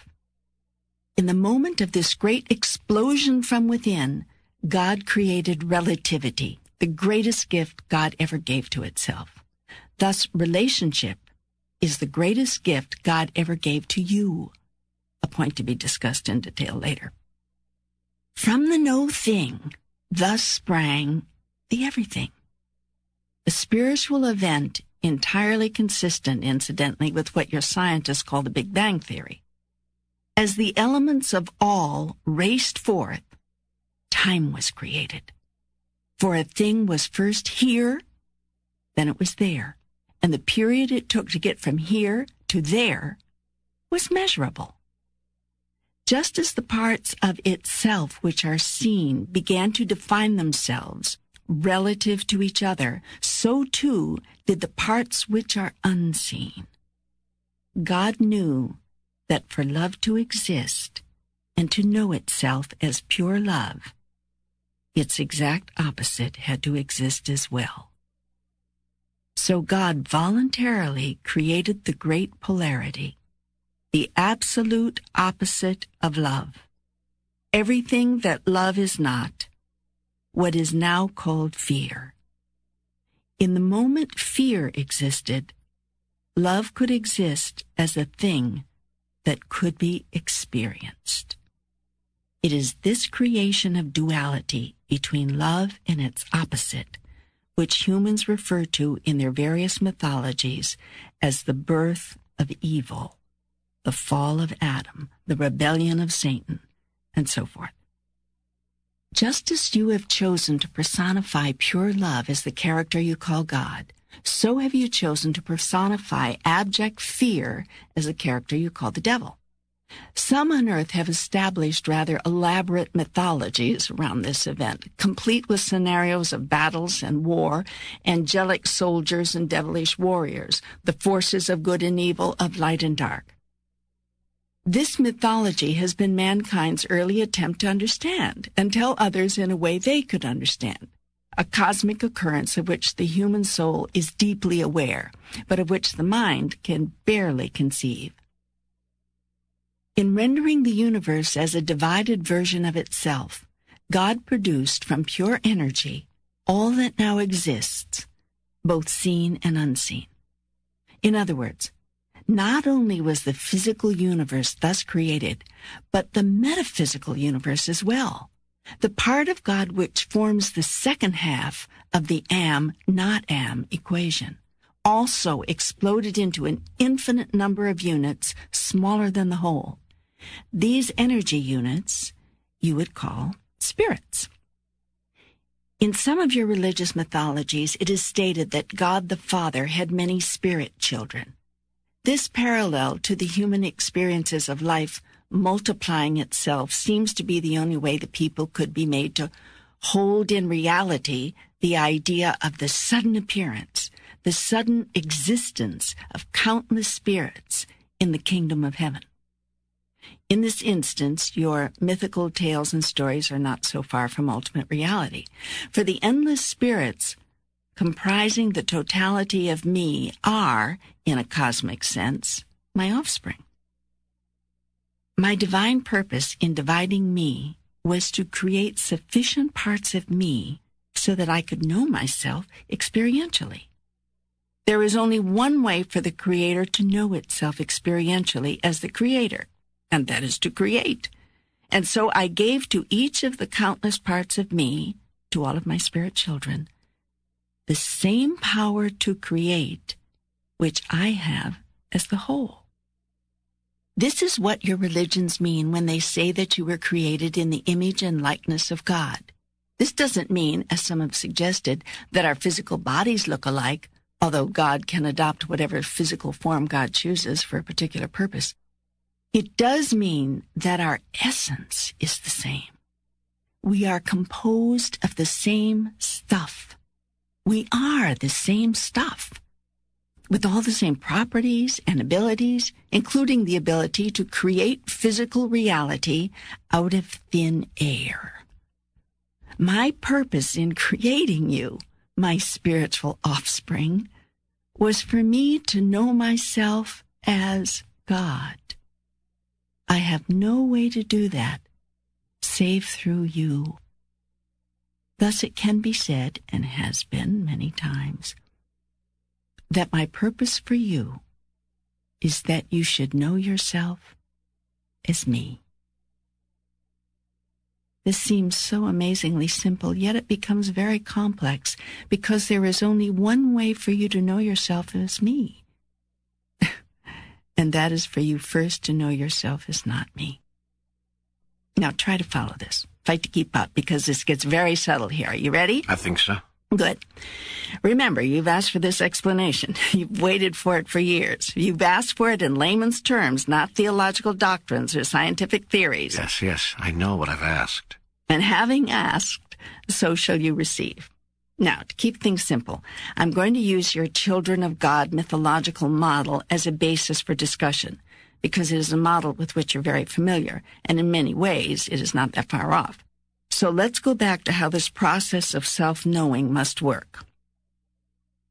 In the moment of this great explosion from within, God created relativity, the greatest gift God ever gave to itself. Thus, relationship is the greatest gift God ever gave to you, a point to be discussed in detail later. From the no thing, thus sprang the everything. A spiritual event entirely consistent, incidentally, with what your scientists call the Big Bang Theory. As the elements of all raced forth, time was created. For a thing was first here, then it was there, and the period it took to get from here to there was measurable. Just as the parts of itself which are seen began to define themselves relative to each other, so too did the parts which are unseen. God knew that for love to exist and to know itself as pure love, its exact opposite had to exist as well. So God voluntarily created the great polarity, the absolute opposite of love. Everything that love is not, what is now called fear. In the moment fear existed, love could exist as a thing that could be experienced. It is this creation of duality between love and its opposite, which humans refer to in their various mythologies as the birth of evil, the fall of Adam, the rebellion of Satan, and so forth. Just as you have chosen to personify pure love as the character you call God, so have you chosen to personify abject fear as a character you call the devil. Some on earth have established rather elaborate mythologies around this event, complete with scenarios of battles and war, angelic soldiers and devilish warriors, the forces of good and evil, of light and dark. This mythology has been mankind's early attempt to understand and tell others in a way they could understand. A cosmic occurrence of which the human soul is deeply aware, but of which the mind can barely conceive. In rendering the universe as a divided version of itself, God produced from pure energy all that now exists, both seen and unseen. In other words, not only was the physical universe thus created, but the metaphysical universe as well. The part of God which forms the second half of the am, not am equation also exploded into an infinite number of units smaller than the whole. These energy units you would call spirits. In some of your religious mythologies, it is stated that God the Father had many spirit children. This parallel to the human experiences of life multiplying itself seems to be the only way that people could be made to hold in reality the idea of the sudden appearance, the sudden existence of countless spirits in the kingdom of heaven. In this instance, your mythical tales and stories are not so far from ultimate reality, for the endless spirits comprising the totality of me are, in a cosmic sense, my offspring. My divine purpose in dividing me was to create sufficient parts of me so that I could know myself experientially. There is only one way for the Creator to know itself experientially as the Creator, and that is to create. And so I gave to each of the countless parts of me, to all of my spirit children, the same power to create which I have as the whole. This is what your religions mean when they say that you were created in the image and likeness of God. This doesn't mean, as some have suggested, that our physical bodies look alike, although God can adopt whatever physical form God chooses for a particular purpose. It does mean that our essence is the same. We are composed of the same stuff. We are the same stuff with all the same properties and abilities, including the ability to create physical reality out of thin air. My purpose in creating you, my spiritual offspring, was for me to know myself as God. I have no way to do that save through you. Thus it can be said, and has been many times, that my purpose for you is that you should know yourself as me. This seems so amazingly simple, yet it becomes very complex because there is only one way for you to know yourself as me. and that is for you first to know yourself as not me. Now try to follow this. Fight to keep up because this gets very subtle here. Are you ready? I think so. Good. Remember, you've asked for this explanation. You've waited for it for years. You've asked for it in layman's terms, not theological doctrines or scientific theories. Yes, yes, I know what I've asked. And having asked, so shall you receive. Now, to keep things simple, I'm going to use your Children of God mythological model as a basis for discussion, because it is a model with which you're very familiar, and in many ways, it is not that far off. So let's go back to how this process of self-knowing must work.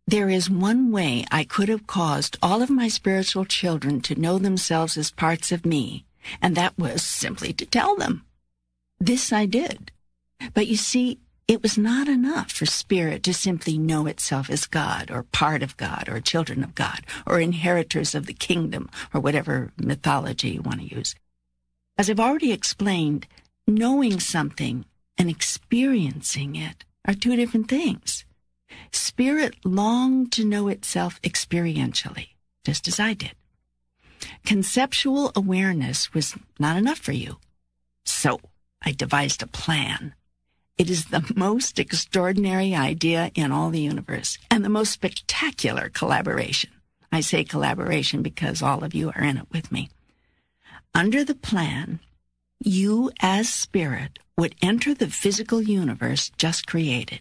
There is one way I could have caused all of my spiritual children to know themselves as parts of me, and that was simply to tell them. This I did. But you see, it was not enough for spirit to simply know itself as God or part of God or children of God or inheritors of the kingdom or whatever mythology you want to use. As I've already explained, knowing something and experiencing it are two different things. Spirit longed to know itself experientially, just as I did. Conceptual awareness was not enough for you. So I devised a plan. It is the most extraordinary idea in all the universe and the most spectacular collaboration. I say collaboration because all of you are in it with me. Under the plan, you as spirit would enter the physical universe just created.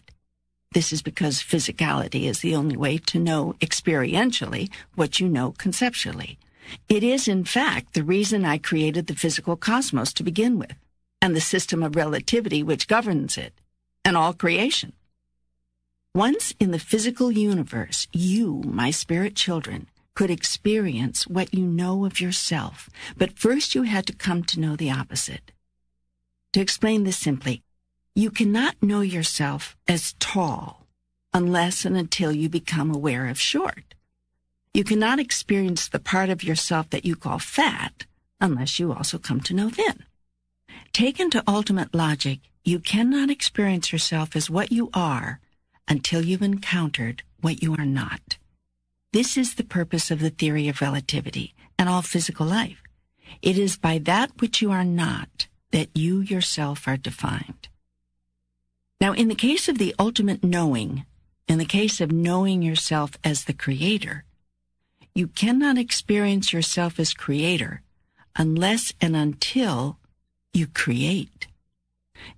This is because physicality is the only way to know experientially what you know conceptually. It is, in fact, the reason I created the physical cosmos to begin with, and the system of relativity which governs it, and all creation. Once in the physical universe, you, my spirit children, could experience what you know of yourself, but first you had to come to know the opposite. To explain this simply, you cannot know yourself as tall unless and until you become aware of short. You cannot experience the part of yourself that you call fat unless you also come to know thin. Taken to ultimate logic, you cannot experience yourself as what you are until you've encountered what you are not. This is the purpose of the theory of relativity and all physical life. It is by that which you are not that you yourself are defined. Now, in the case of the ultimate knowing, in the case of knowing yourself as the creator, you cannot experience yourself as creator unless and until you create.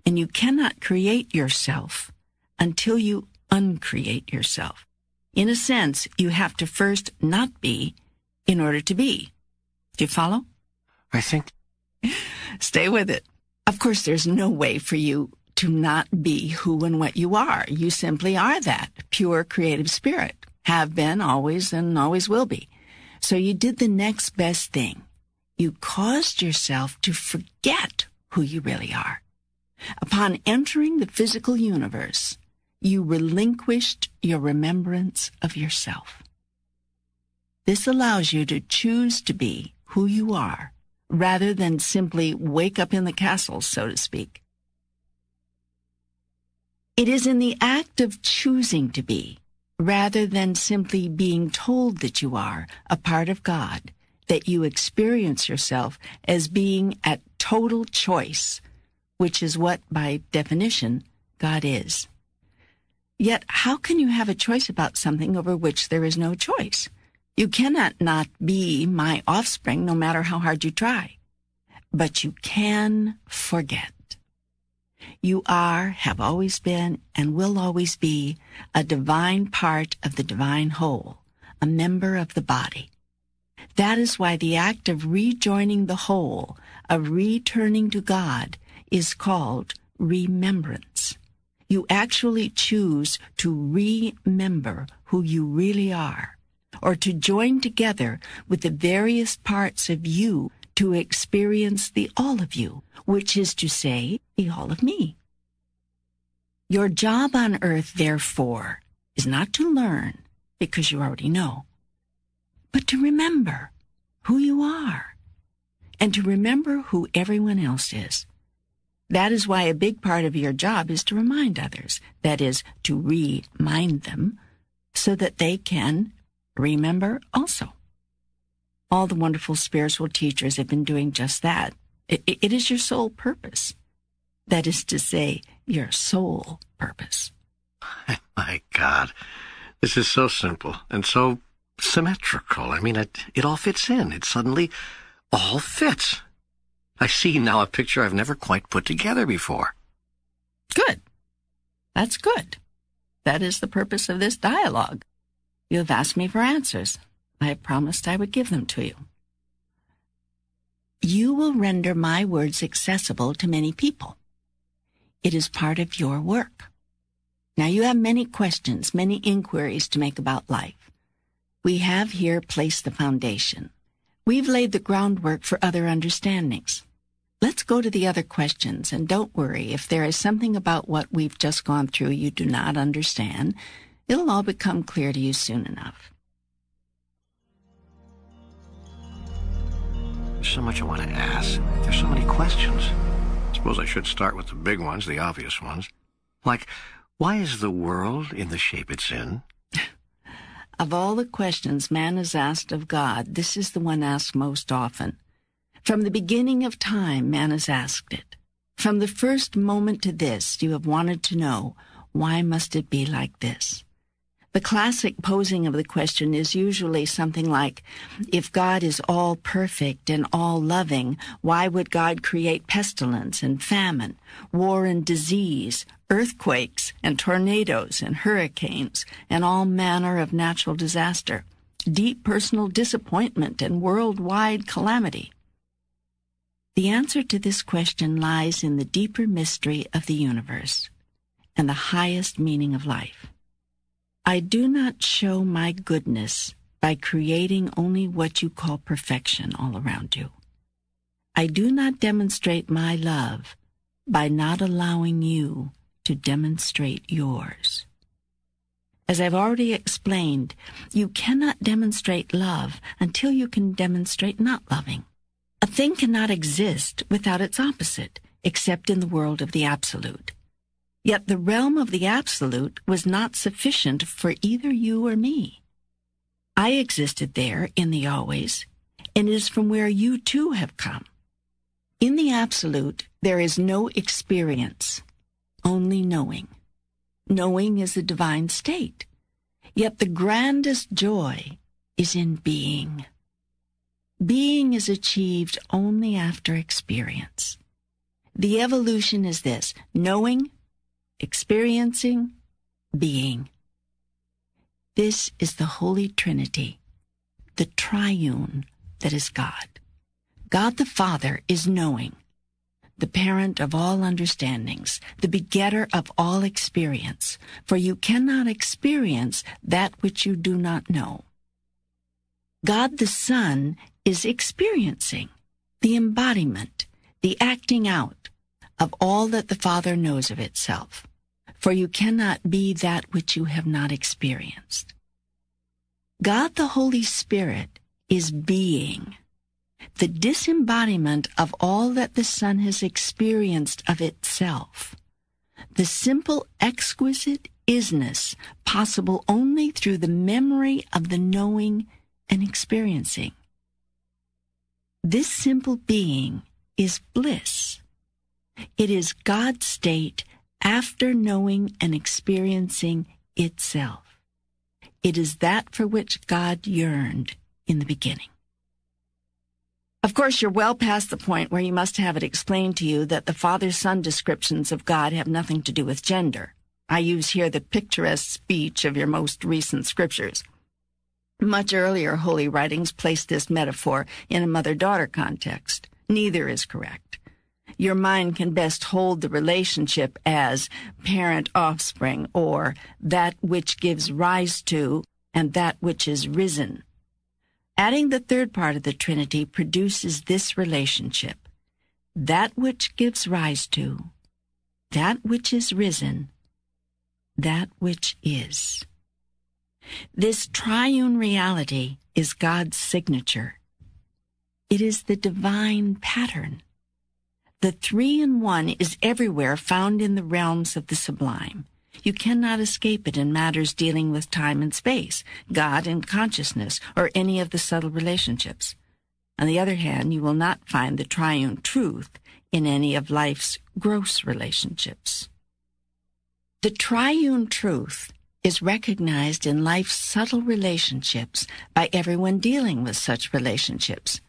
And you cannot create yourself until you uncreate yourself. In a sense, you have to first not be in order to be. Do you follow? I think. Stay with it. Of course, there's no way for you to not be who and what you are. You simply are that pure creative spirit. Have been, always, and always will be. So you did the next best thing. You caused yourself to forget who you really are. Upon entering the physical universe, you relinquished your remembrance of yourself. This allows you to choose to be who you are rather than simply wake up in the castle, so to speak. It is in the act of choosing to be, rather than simply being told that you are a part of God, that you experience yourself as being at total choice, which is what, by definition, God is. Yet, how can you have a choice about something over which there is no choice? You cannot not be my offspring no matter how hard you try. But you can forget. You are, have always been, and will always be a divine part of the divine whole, a member of the body. That is why the act of rejoining the whole, of returning to God, is called remembrance you actually choose to remember who you really are, or to join together with the various parts of you to experience the all of you, which is to say, the all of me. Your job on earth, therefore, is not to learn, because you already know, but to remember who you are and to remember who everyone else is. That is why a big part of your job is to remind others, that is, to remind them, so that they can remember also. All the wonderful spiritual teachers have been doing just that. it, it is your sole purpose. That is to say, your sole purpose. My God, this is so simple and so symmetrical. I mean, it, it all fits in. It suddenly all fits. I see now a picture I've never quite put together before. Good. That's good. That is the purpose of this dialogue. You have asked me for answers. I have promised I would give them to you. You will render my words accessible to many people. It is part of your work. Now you have many questions, many inquiries to make about life. We have here placed the foundation. We've laid the groundwork for other understandings. Let's go to the other questions, and don't worry if there is something about what we've just gone through you do not understand. It'll all become clear to you soon enough. There's so much I want to ask. There's so many questions. I Suppose I should start with the big ones, the obvious ones. Like, why is the world in the shape it's in? Of all the questions man has asked of God, this is the one asked most often. From the beginning of time, man has asked it. From the first moment to this, you have wanted to know, why must it be like this? The classic posing of the question is usually something like, if God is all perfect and all loving, why would God create pestilence and famine, war and disease, earthquakes and tornadoes and hurricanes and all manner of natural disaster, deep personal disappointment and worldwide calamity? The answer to this question lies in the deeper mystery of the universe and the highest meaning of life. I do not show my goodness by creating only what you call perfection all around you. I do not demonstrate my love by not allowing you to demonstrate yours. As I've already explained, you cannot demonstrate love until you can demonstrate not loving. A thing cannot exist without its opposite, except in the world of the absolute. Yet the realm of the absolute was not sufficient for either you or me. I existed there in the always, and it is from where you too have come. In the absolute, there is no experience, only knowing. Knowing is a divine state. Yet the grandest joy is in being. Being is achieved only after experience. The evolution is this knowing experiencing, being. This is the Holy Trinity, the triune that is God. God the Father is knowing, the parent of all understandings, the begetter of all experience, for you cannot experience that which you do not know. God the Son is experiencing, the embodiment, the acting out, of all that the Father knows of itself, for you cannot be that which you have not experienced. God the Holy Spirit is being, the disembodiment of all that the Son has experienced of itself, the simple, exquisite isness possible only through the memory of the knowing and experiencing. This simple being is bliss it is God's state after knowing and experiencing itself. It is that for which God yearned in the beginning. Of course, you're well past the point where you must have it explained to you that the father son descriptions of God have nothing to do with gender. I use here the picturesque speech of your most recent scriptures. Much earlier holy writings placed this metaphor in a mother daughter context. Neither is correct your mind can best hold the relationship as parent offspring or that which gives rise to and that which is risen. Adding the third part of the Trinity produces this relationship that which gives rise to, that which is risen, that which is. This triune reality is God's signature. It is the divine pattern. The three in one is everywhere found in the realms of the sublime. You cannot escape it in matters dealing with time and space, God and consciousness, or any of the subtle relationships. On the other hand, you will not find the triune truth in any of life's gross relationships. The triune truth is recognized in life's subtle relationships by everyone dealing with such relationships.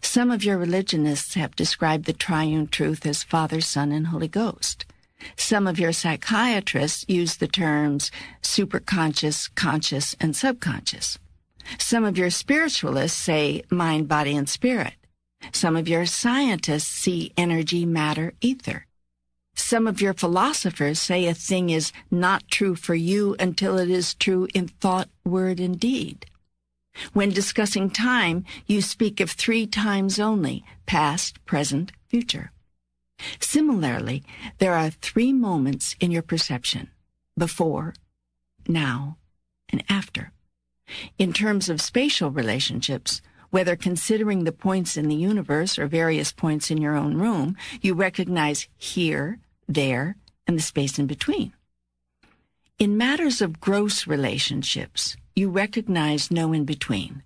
Some of your religionists have described the triune truth as Father, Son, and Holy Ghost. Some of your psychiatrists use the terms superconscious, conscious, and subconscious. Some of your spiritualists say mind, body, and spirit. Some of your scientists see energy, matter, ether. Some of your philosophers say a thing is not true for you until it is true in thought, word, and deed. When discussing time, you speak of three times only past, present, future. Similarly, there are three moments in your perception before, now, and after. In terms of spatial relationships, whether considering the points in the universe or various points in your own room, you recognize here, there, and the space in between. In matters of gross relationships, you recognize no in between.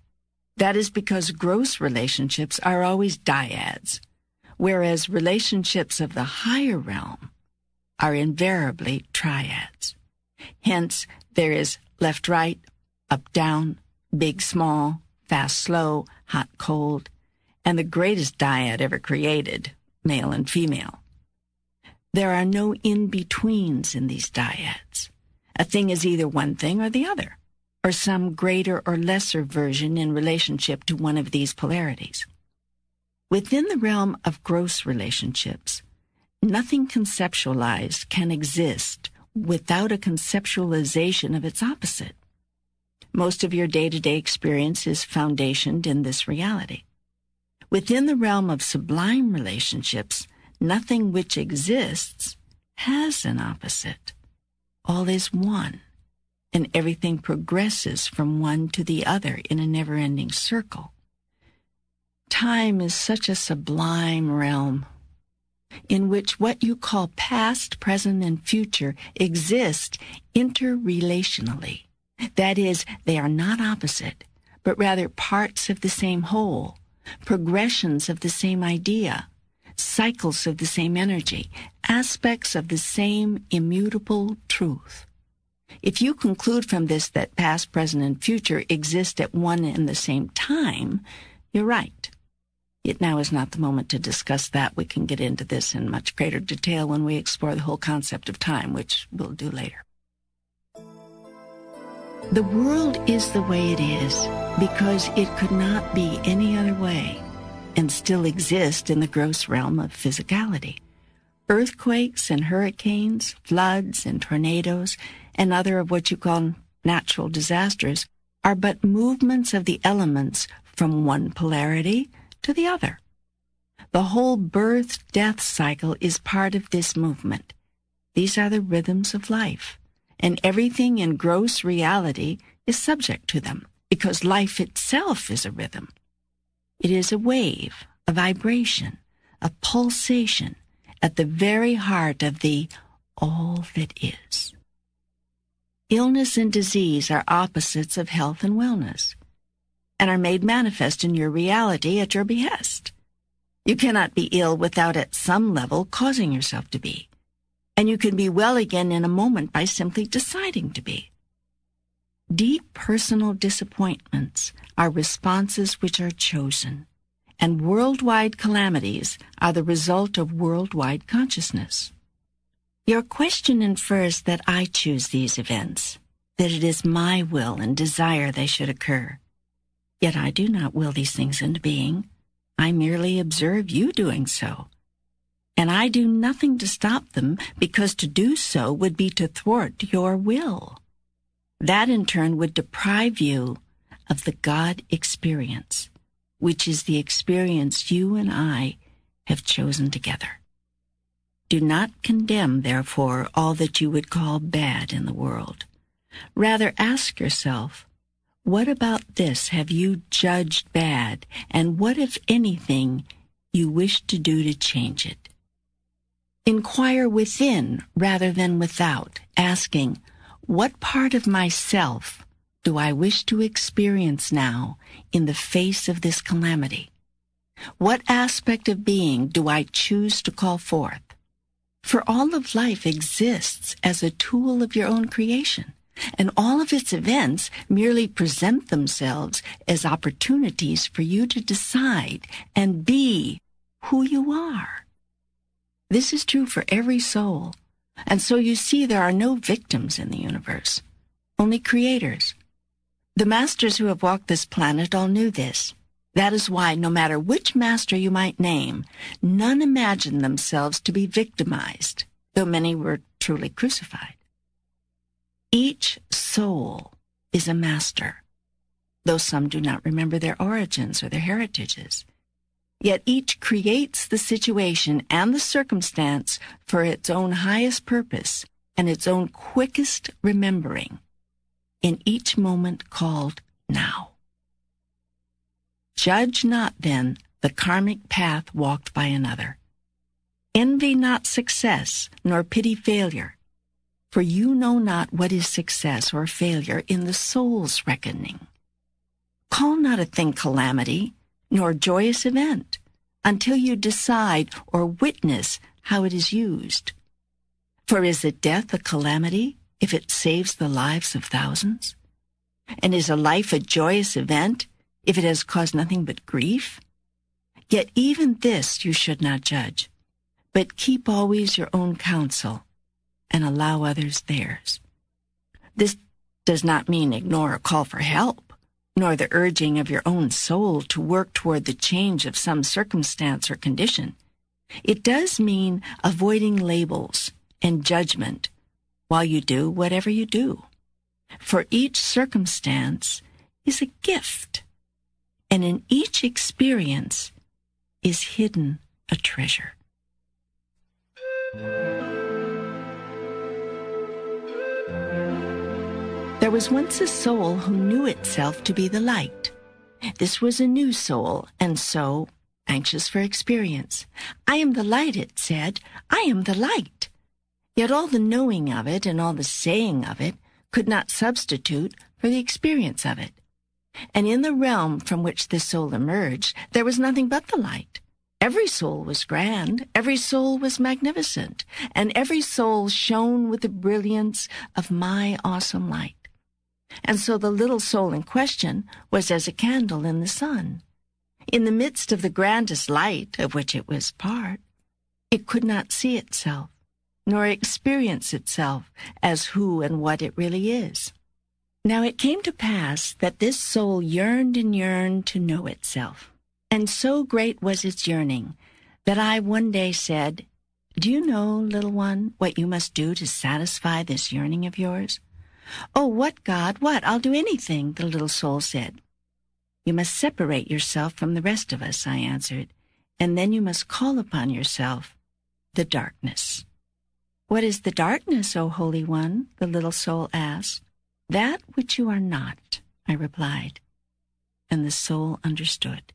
That is because gross relationships are always dyads, whereas relationships of the higher realm are invariably triads. Hence, there is left right, up down, big small, fast slow, hot cold, and the greatest dyad ever created, male and female. There are no in betweens in these dyads. A thing is either one thing or the other, or some greater or lesser version in relationship to one of these polarities. Within the realm of gross relationships, nothing conceptualized can exist without a conceptualization of its opposite. Most of your day to day experience is foundationed in this reality. Within the realm of sublime relationships, nothing which exists has an opposite. All is one, and everything progresses from one to the other in a never ending circle. Time is such a sublime realm in which what you call past, present, and future exist interrelationally. That is, they are not opposite, but rather parts of the same whole, progressions of the same idea, cycles of the same energy, aspects of the same immutable truth. If you conclude from this that past, present, and future exist at one and the same time, you're right. Yet now is not the moment to discuss that. We can get into this in much greater detail when we explore the whole concept of time, which we'll do later. The world is the way it is because it could not be any other way and still exist in the gross realm of physicality. Earthquakes and hurricanes, floods and tornadoes, and other of what you call natural disasters are but movements of the elements from one polarity to the other. The whole birth death cycle is part of this movement. These are the rhythms of life and everything in gross reality is subject to them because life itself is a rhythm. It is a wave, a vibration, a pulsation at the very heart of the all that is. Illness and disease are opposites of health and wellness and are made manifest in your reality at your behest. You cannot be ill without at some level causing yourself to be and you can be well again in a moment by simply deciding to be. Deep personal disappointments are responses which are chosen, and worldwide calamities are the result of worldwide consciousness. Your question infers that I choose these events, that it is my will and desire they should occur. Yet I do not will these things into being. I merely observe you doing so and I do nothing to stop them because to do so would be to thwart your will. That in turn would deprive you of the God experience, which is the experience you and I have chosen together. Do not condemn, therefore, all that you would call bad in the world. Rather ask yourself, what about this have you judged bad, and what, if anything, you wish to do to change it? Inquire within rather than without, asking, what part of myself do I wish to experience now in the face of this calamity? What aspect of being do I choose to call forth? For all of life exists as a tool of your own creation, and all of its events merely present themselves as opportunities for you to decide and be who you are. This is true for every soul, and so you see there are no victims in the universe, only creators. The masters who have walked this planet all knew this. That is why, no matter which master you might name, none imagined themselves to be victimized, though many were truly crucified. Each soul is a master, though some do not remember their origins or their heritages. Yet each creates the situation and the circumstance for its own highest purpose and its own quickest remembering in each moment called now. Judge not then the karmic path walked by another. Envy not success, nor pity failure, for you know not what is success or failure in the soul's reckoning. Call not a thing calamity, nor joyous event, until you decide or witness how it is used. For is it death a calamity if it saves the lives of thousands? And is a life a joyous event if it has caused nothing but grief? Yet even this you should not judge, but keep always your own counsel and allow others theirs. This does not mean ignore a call for help, nor the urging of your own soul to work toward the change of some circumstance or condition. It does mean avoiding labels and judgment while you do whatever you do. For each circumstance is a gift and in each experience is hidden a treasure. There was once a soul who knew itself to be the light. This was a new soul, and so anxious for experience. I am the light, it said. I am the light. Yet all the knowing of it and all the saying of it could not substitute for the experience of it. And in the realm from which this soul emerged, there was nothing but the light. Every soul was grand, every soul was magnificent, and every soul shone with the brilliance of my awesome light. And so the little soul in question was as a candle in the sun. In the midst of the grandest light of which it was part, it could not see itself, nor experience itself as who and what it really is. Now it came to pass that this soul yearned and yearned to know itself. And so great was its yearning that I one day said, Do you know, little one, what you must do to satisfy this yearning of yours? Oh, what, God, what? I'll do anything, the little soul said. You must separate yourself from the rest of us, I answered, and then you must call upon yourself the darkness. What is the darkness, O Holy One? the little soul asked. That which you are not, I replied, and the soul understood.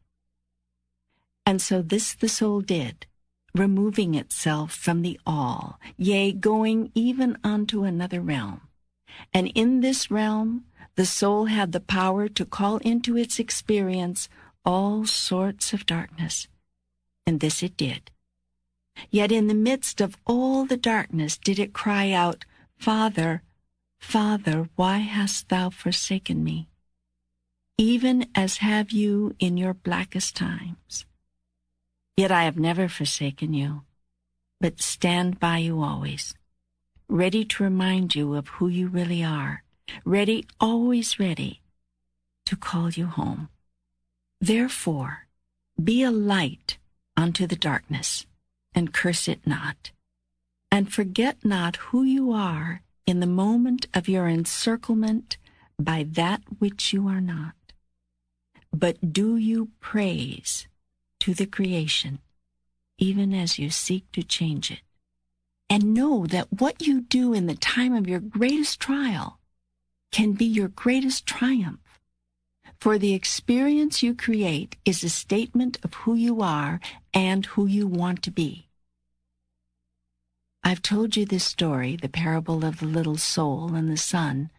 And so this the soul did, removing itself from the all, yea, going even unto another realm. And in this realm, the soul had the power to call into its experience all sorts of darkness. And this it did. Yet in the midst of all the darkness did it cry out, Father, Father, why hast thou forsaken me? Even as have you in your blackest times. Yet I have never forsaken you, but stand by you always, ready to remind you of who you really are, ready, always ready to call you home. Therefore, be a light unto the darkness, and curse it not, and forget not who you are in the moment of your encirclement by that which you are not. But do you praise to the creation, even as you seek to change it and know that what you do in the time of your greatest trial can be your greatest triumph. For the experience you create is a statement of who you are and who you want to be. I've told you this story, the parable of the little soul and the sun,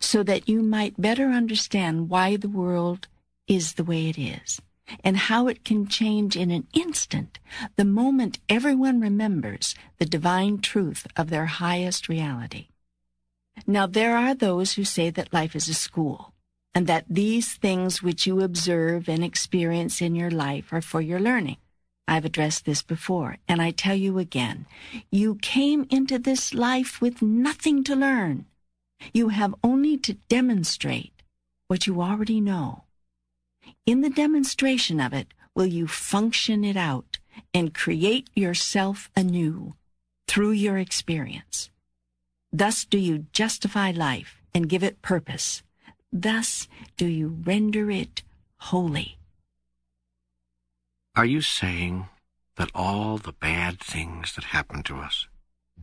so that you might better understand why the world is the way it is and how it can change in an instant the moment everyone remembers the divine truth of their highest reality. Now, there are those who say that life is a school, and that these things which you observe and experience in your life are for your learning. I've addressed this before, and I tell you again you came into this life with nothing to learn. You have only to demonstrate what you already know. In the demonstration of it, will you function it out and create yourself anew through your experience. Thus do you justify life and give it purpose. Thus do you render it holy. Are you saying that all the bad things that happen to us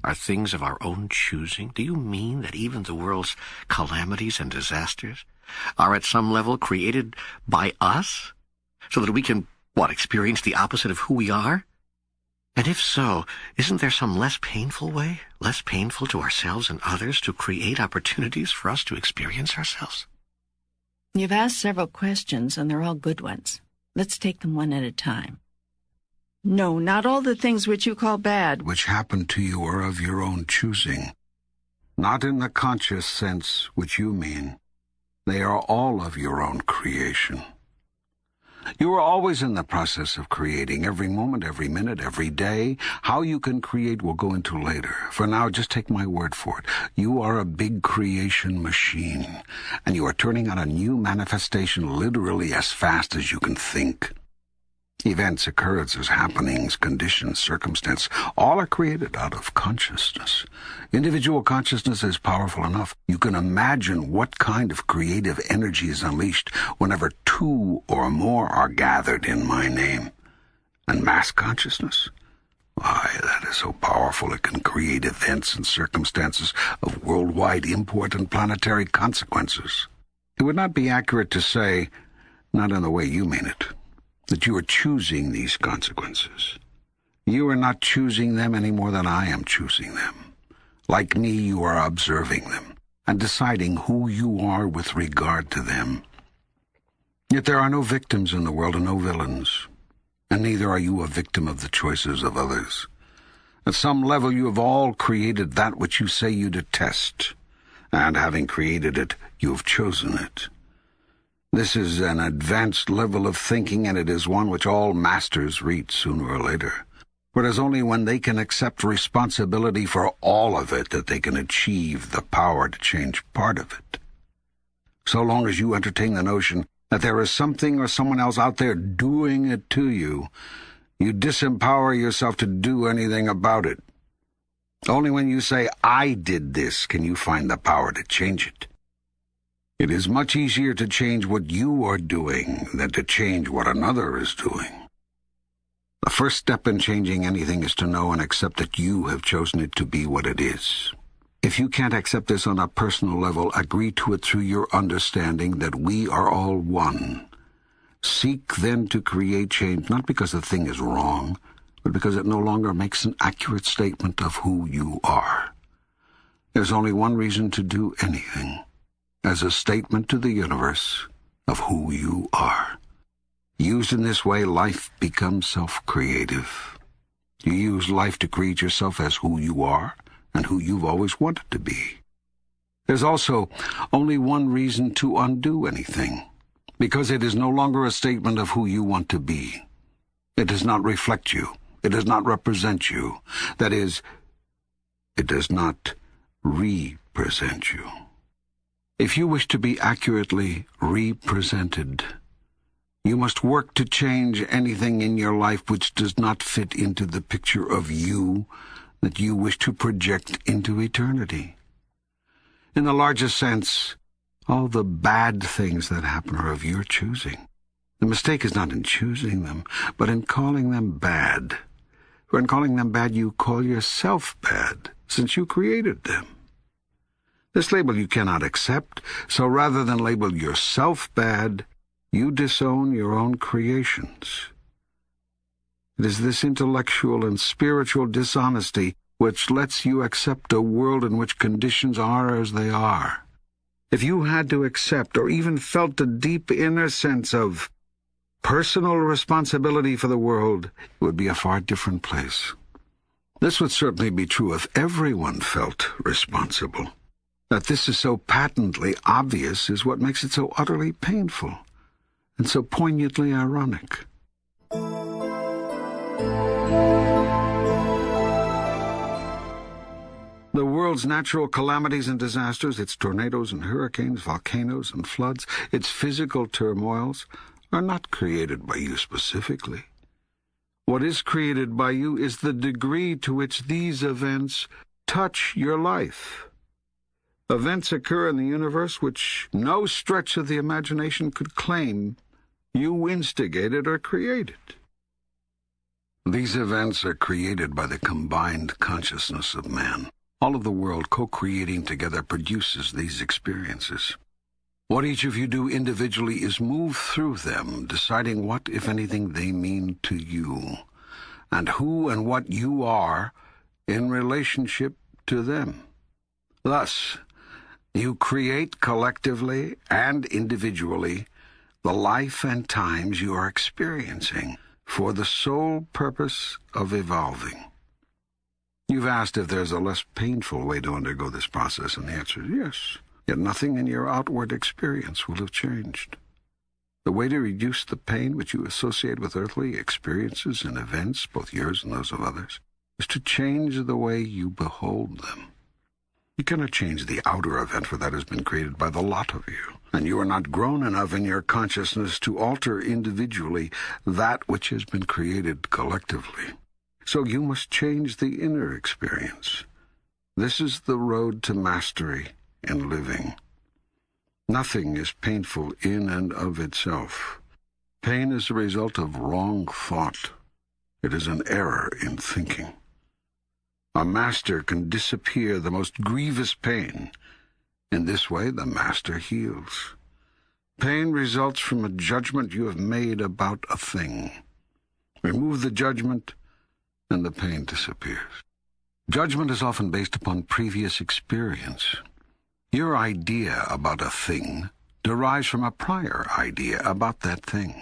are things of our own choosing? Do you mean that even the world's calamities and disasters are at some level created by us so that we can, what, experience the opposite of who we are? And if so, isn't there some less painful way, less painful to ourselves and others, to create opportunities for us to experience ourselves? You've asked several questions, and they're all good ones. Let's take them one at a time. No, not all the things which you call bad. Which happened to you are of your own choosing. Not in the conscious sense which you mean. They are all of your own creation. You are always in the process of creating, every moment, every minute, every day. How you can create we'll go into later. For now, just take my word for it. You are a big creation machine, and you are turning out a new manifestation literally as fast as you can think. Events, occurrences, happenings, conditions, circumstance, all are created out of consciousness. Individual consciousness is powerful enough. You can imagine what kind of creative energy is unleashed whenever two or more are gathered in my name. And mass consciousness? Why, that is so powerful it can create events and circumstances of worldwide import and planetary consequences. It would not be accurate to say, not in the way you mean it that you are choosing these consequences. You are not choosing them any more than I am choosing them. Like me, you are observing them and deciding who you are with regard to them. Yet there are no victims in the world and no villains, and neither are you a victim of the choices of others. At some level you have all created that which you say you detest, and having created it, you have chosen it. This is an advanced level of thinking, and it is one which all masters reach sooner or later. For it is only when they can accept responsibility for all of it that they can achieve the power to change part of it. So long as you entertain the notion that there is something or someone else out there doing it to you, you disempower yourself to do anything about it. Only when you say, I did this, can you find the power to change it. It is much easier to change what you are doing than to change what another is doing. The first step in changing anything is to know and accept that you have chosen it to be what it is. If you can't accept this on a personal level, agree to it through your understanding that we are all one. Seek then to create change, not because the thing is wrong, but because it no longer makes an accurate statement of who you are. There's only one reason to do anything as a statement to the universe of who you are. Used in this way, life becomes self-creative. You use life to create yourself as who you are and who you've always wanted to be. There's also only one reason to undo anything, because it is no longer a statement of who you want to be. It does not reflect you. It does not represent you. That is, it does not represent you. If you wish to be accurately represented, you must work to change anything in your life which does not fit into the picture of you that you wish to project into eternity. In the larger sense, all the bad things that happen are of your choosing. The mistake is not in choosing them, but in calling them bad. For in calling them bad, you call yourself bad, since you created them. This label you cannot accept, so rather than label yourself bad, you disown your own creations. It is this intellectual and spiritual dishonesty which lets you accept a world in which conditions are as they are. If you had to accept or even felt a deep inner sense of personal responsibility for the world, it would be a far different place. This would certainly be true if everyone felt responsible. That this is so patently obvious is what makes it so utterly painful and so poignantly ironic. The world's natural calamities and disasters, its tornadoes and hurricanes, volcanoes and floods, its physical turmoils, are not created by you specifically. What is created by you is the degree to which these events touch your life. Events occur in the universe which no stretch of the imagination could claim you instigated or created. These events are created by the combined consciousness of man. All of the world co-creating together produces these experiences. What each of you do individually is move through them, deciding what, if anything, they mean to you, and who and what you are in relationship to them. Thus, you create collectively and individually the life and times you are experiencing for the sole purpose of evolving. You've asked if there's a less painful way to undergo this process, and the answer is yes. Yet nothing in your outward experience will have changed. The way to reduce the pain which you associate with earthly experiences and events, both yours and those of others, is to change the way you behold them. You cannot change the outer event, for that has been created by the lot of you, and you are not grown enough in your consciousness to alter individually that which has been created collectively. So you must change the inner experience. This is the road to mastery in living. Nothing is painful in and of itself. Pain is the result of wrong thought. It is an error in thinking. A master can disappear the most grievous pain. In this way, the master heals. Pain results from a judgment you have made about a thing. Remove the judgment, and the pain disappears. Judgment is often based upon previous experience. Your idea about a thing derives from a prior idea about that thing.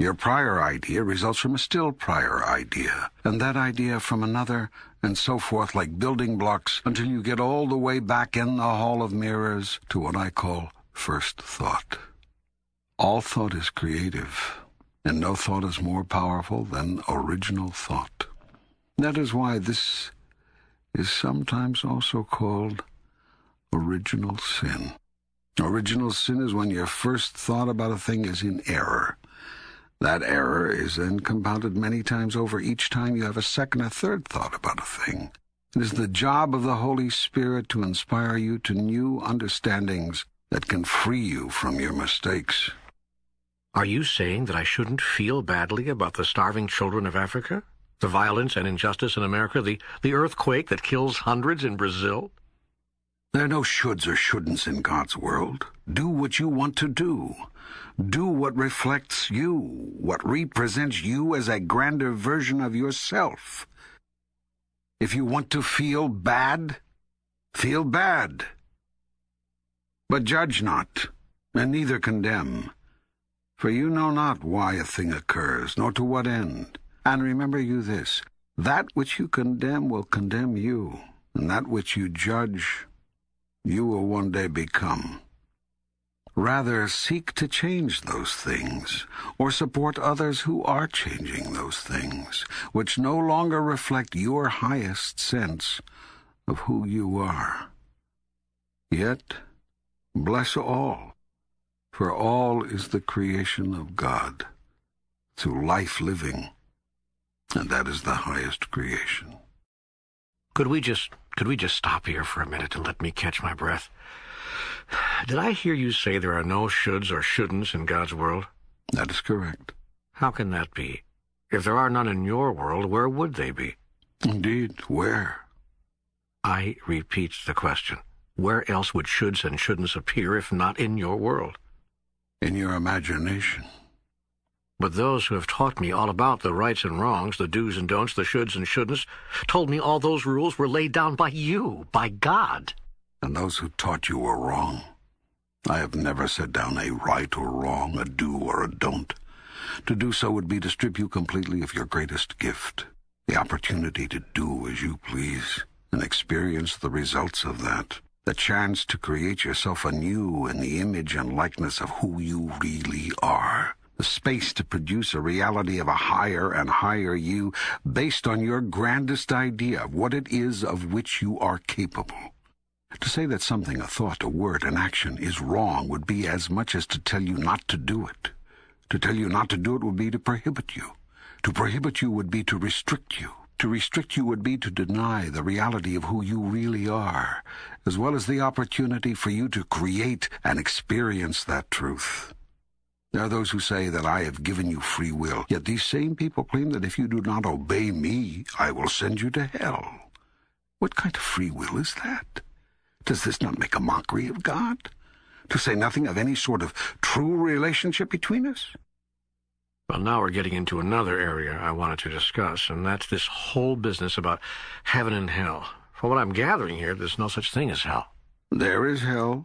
Your prior idea results from a still prior idea, and that idea from another, and so forth like building blocks until you get all the way back in the Hall of Mirrors to what I call first thought. All thought is creative and no thought is more powerful than original thought. That is why this is sometimes also called original sin. Original sin is when your first thought about a thing is in error. That error is then compounded many times over each time you have a second or third thought about a thing. It is the job of the Holy Spirit to inspire you to new understandings that can free you from your mistakes. Are you saying that I shouldn't feel badly about the starving children of Africa? The violence and injustice in America? The, the earthquake that kills hundreds in Brazil? There are no shoulds or shouldn'ts in God's world. Do what you want to do. Do what reflects you, what represents you as a grander version of yourself. If you want to feel bad, feel bad. But judge not, and neither condemn. For you know not why a thing occurs, nor to what end. And remember you this, that which you condemn will condemn you, and that which you judge, you will one day become. Rather, seek to change those things, or support others who are changing those things, which no longer reflect your highest sense of who you are. Yet, bless all for all is the creation of God, through life living, and that is the highest creation. Could we just could we just stop here for a minute and let me catch my breath? Did I hear you say there are no shoulds or shouldn'ts in God's world? That is correct. How can that be? If there are none in your world, where would they be? Indeed, where? I repeat the question. Where else would shoulds and shouldn'ts appear if not in your world? In your imagination. But those who have taught me all about the rights and wrongs, the do's and don'ts, the shoulds and shouldn'ts, told me all those rules were laid down by you, by God. And those who taught you were wrong. I have never set down a right or wrong, a do or a don't. To do so would be to strip you completely of your greatest gift, the opportunity to do as you please and experience the results of that, the chance to create yourself anew in the image and likeness of who you really are, the space to produce a reality of a higher and higher you based on your grandest idea of what it is of which you are capable. To say that something, a thought, a word, an action, is wrong would be as much as to tell you not to do it. To tell you not to do it would be to prohibit you. To prohibit you would be to restrict you. To restrict you would be to deny the reality of who you really are, as well as the opportunity for you to create and experience that truth. There are those who say that I have given you free will, yet these same people claim that if you do not obey me, I will send you to hell. What kind of free will is that? Does this not make a mockery of God? To say nothing of any sort of true relationship between us? Well, now we're getting into another area I wanted to discuss, and that's this whole business about heaven and hell. From what I'm gathering here, there's no such thing as hell. There is hell,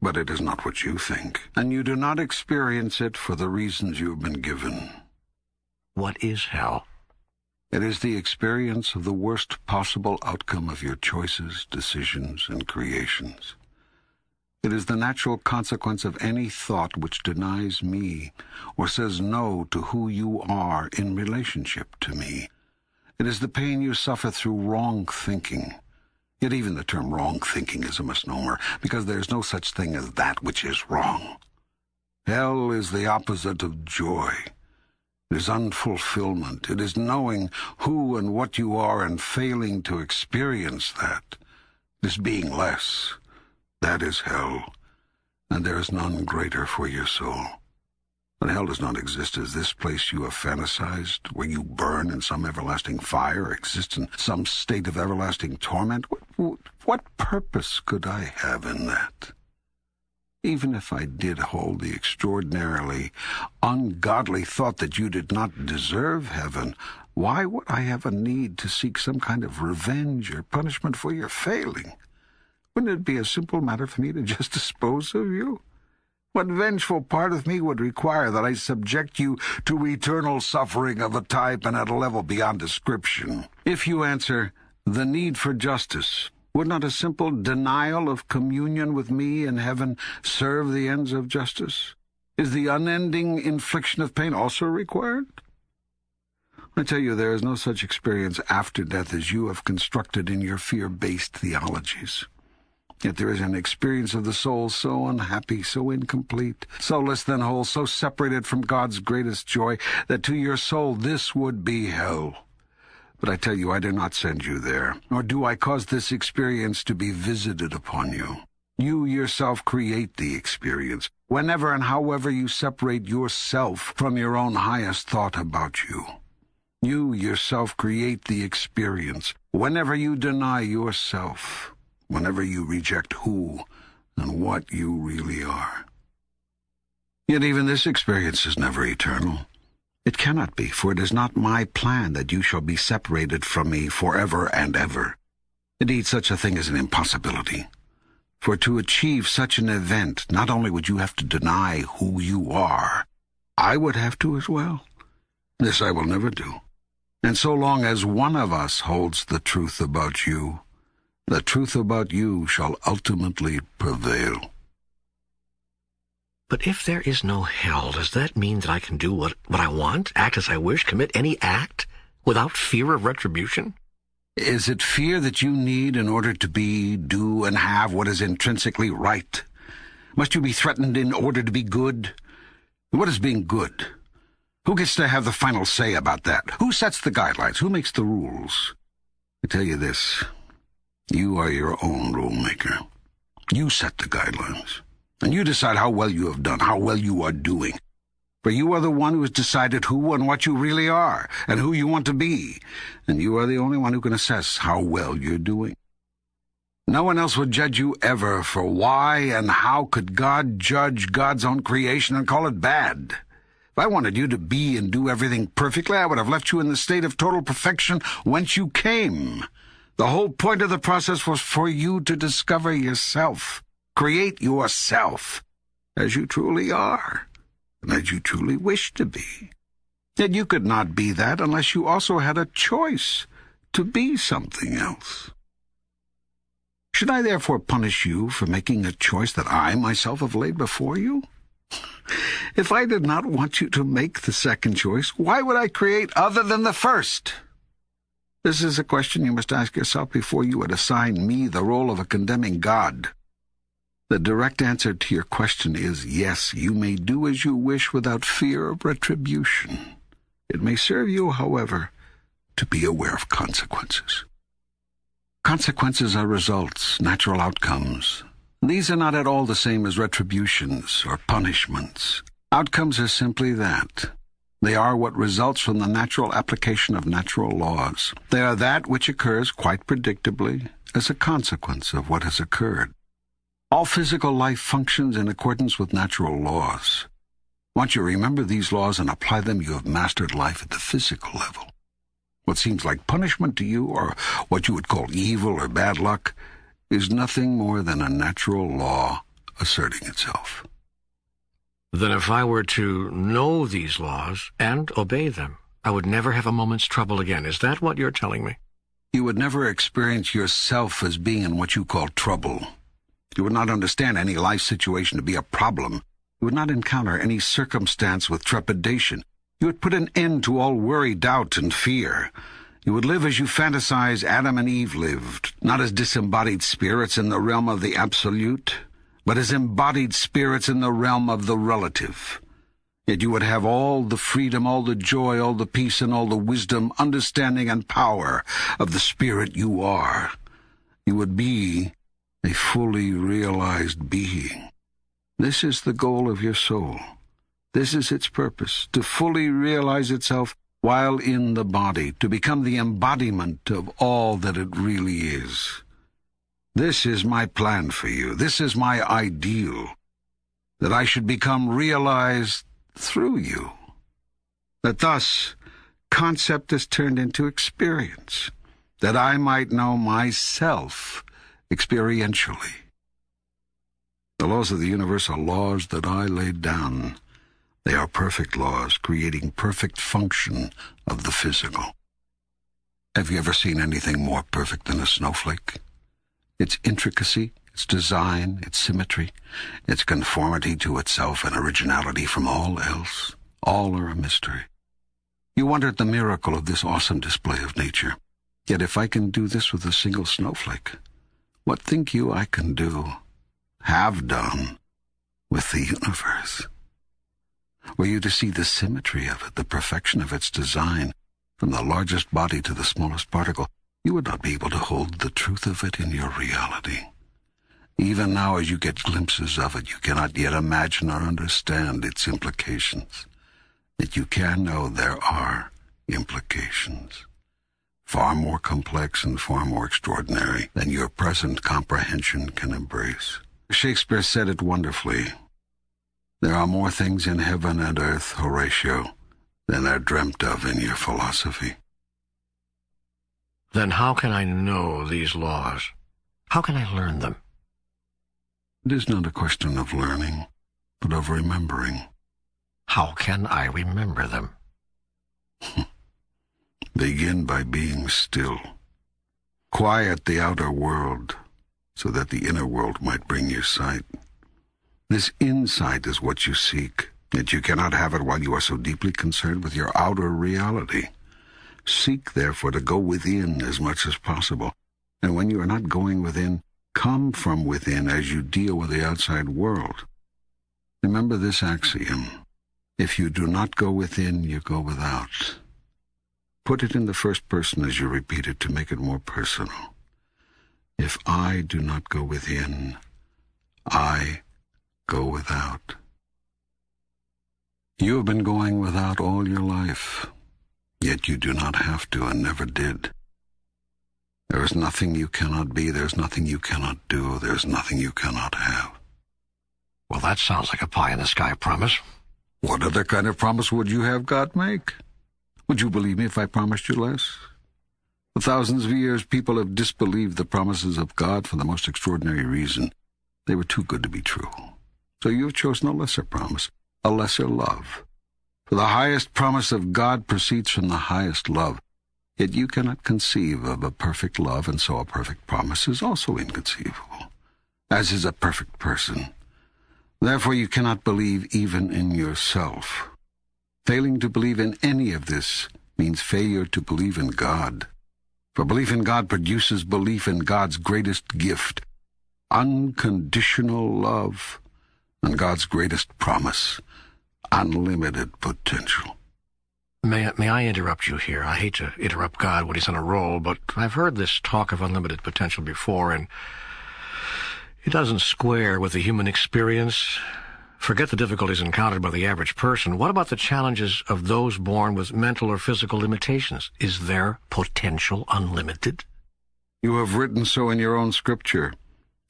but it is not what you think, and you do not experience it for the reasons you have been given. What is hell? It is the experience of the worst possible outcome of your choices, decisions, and creations. It is the natural consequence of any thought which denies me or says no to who you are in relationship to me. It is the pain you suffer through wrong thinking. Yet even the term wrong thinking is a misnomer, because there is no such thing as that which is wrong. Hell is the opposite of joy. It is unfulfillment. It is knowing who and what you are and failing to experience that. It is being less. That is hell, and there is none greater for your soul. But hell does not exist as this place you have fantasized, where you burn in some everlasting fire, exist in some state of everlasting torment. What, what purpose could I have in that? Even if I did hold the extraordinarily ungodly thought that you did not deserve heaven, why would I have a need to seek some kind of revenge or punishment for your failing? Wouldn't it be a simple matter for me to just dispose of you? What vengeful part of me would require that I subject you to eternal suffering of a type and at a level beyond description? If you answer, the need for justice, would not a simple denial of communion with me in heaven serve the ends of justice? Is the unending infliction of pain also required? I tell you, there is no such experience after death as you have constructed in your fear-based theologies. Yet there is an experience of the soul so unhappy, so incomplete, so less than whole, so separated from God's greatest joy, that to your soul this would be hell. But I tell you, I do not send you there, nor do I cause this experience to be visited upon you. You yourself create the experience, whenever and however you separate yourself from your own highest thought about you. You yourself create the experience, whenever you deny yourself, whenever you reject who and what you really are. Yet even this experience is never eternal. It cannot be, for it is not my plan that you shall be separated from me forever and ever. Indeed, such a thing is an impossibility. For to achieve such an event, not only would you have to deny who you are, I would have to as well. This I will never do. And so long as one of us holds the truth about you, the truth about you shall ultimately prevail. But if there is no hell, does that mean that I can do what, what I want, act as I wish, commit any act, without fear of retribution? Is it fear that you need in order to be, do, and have what is intrinsically right? Must you be threatened in order to be good? What is being good? Who gets to have the final say about that? Who sets the guidelines? Who makes the rules? I tell you this. You are your own rulemaker. You set the guidelines. And you decide how well you have done, how well you are doing. For you are the one who has decided who and what you really are, and who you want to be, and you are the only one who can assess how well you're doing. No one else would judge you ever, for why and how could God judge God's own creation and call it bad? If I wanted you to be and do everything perfectly, I would have left you in the state of total perfection whence you came. The whole point of the process was for you to discover yourself, create yourself, as you truly are, and as you truly wish to be. Yet you could not be that unless you also had a choice to be something else. Should I therefore punish you for making a choice that I myself have laid before you? If I did not want you to make the second choice, why would I create other than the first? This is a question you must ask yourself before you would assign me the role of a condemning God. The direct answer to your question is yes, you may do as you wish without fear of retribution. It may serve you, however, to be aware of consequences. Consequences are results, natural outcomes. These are not at all the same as retributions or punishments. Outcomes are simply that they are what results from the natural application of natural laws. They are that which occurs quite predictably as a consequence of what has occurred. All physical life functions in accordance with natural laws. Once you remember these laws and apply them, you have mastered life at the physical level. What seems like punishment to you, or what you would call evil or bad luck, is nothing more than a natural law asserting itself. Then if I were to know these laws and obey them, I would never have a moment's trouble again. Is that what you're telling me? You would never experience yourself as being in what you call trouble. You would not understand any life situation to be a problem. You would not encounter any circumstance with trepidation. You would put an end to all worry, doubt, and fear. You would live as you fantasize Adam and Eve lived, not as disembodied spirits in the realm of the absolute, but as embodied spirits in the realm of the relative. Yet you would have all the freedom, all the joy, all the peace, and all the wisdom, understanding, and power of the spirit you are. You would be a fully realized being. This is the goal of your soul. This is its purpose, to fully realize itself while in the body, to become the embodiment of all that it really is. This is my plan for you. This is my ideal. That I should become realized through you. That thus concept is turned into experience. That I might know myself experientially. The laws of the universe are laws that I laid down. They are perfect laws, creating perfect function of the physical. Have you ever seen anything more perfect than a snowflake? its intricacy, its design, its symmetry, its conformity to itself and originality from all else, all are a mystery. You wonder at the miracle of this awesome display of nature. Yet if I can do this with a single snowflake, what think you I can do, have done, with the universe? Were you to see the symmetry of it, the perfection of its design, from the largest body to the smallest particle, you would not be able to hold the truth of it in your reality. Even now, as you get glimpses of it, you cannot yet imagine or understand its implications. Yet you can know there are implications, far more complex and far more extraordinary than your present comprehension can embrace. Shakespeare said it wonderfully. There are more things in heaven and earth, Horatio, than are dreamt of in your philosophy. Then how can I know these laws? How can I learn them? It is not a question of learning, but of remembering. How can I remember them? Begin by being still. Quiet the outer world so that the inner world might bring you sight. This insight is what you seek, yet you cannot have it while you are so deeply concerned with your outer reality. Seek, therefore, to go within as much as possible. And when you are not going within, come from within as you deal with the outside world. Remember this axiom. If you do not go within, you go without. Put it in the first person as you repeat it to make it more personal. If I do not go within, I go without. You have been going without all your life, yet you do not have to and never did. There is nothing you cannot be, there is nothing you cannot do, there is nothing you cannot have. Well, that sounds like a pie-in-the-sky promise. What other kind of promise would you have God make? Would you believe me if I promised you less? For thousands of years, people have disbelieved the promises of God for the most extraordinary reason. They were too good to be true. So you have chosen a lesser promise, a lesser love. For the highest promise of God proceeds from the highest love. Yet you cannot conceive of a perfect love, and so a perfect promise is also inconceivable, as is a perfect person. Therefore you cannot believe even in yourself. Failing to believe in any of this means failure to believe in God. For belief in God produces belief in God's greatest gift, unconditional love, and God's greatest promise, unlimited potential. May, may I interrupt you here? I hate to interrupt God when he's on a roll, but I've heard this talk of unlimited potential before, and it doesn't square with the human experience. Forget the difficulties encountered by the average person. What about the challenges of those born with mental or physical limitations? Is their potential unlimited? You have written so in your own scripture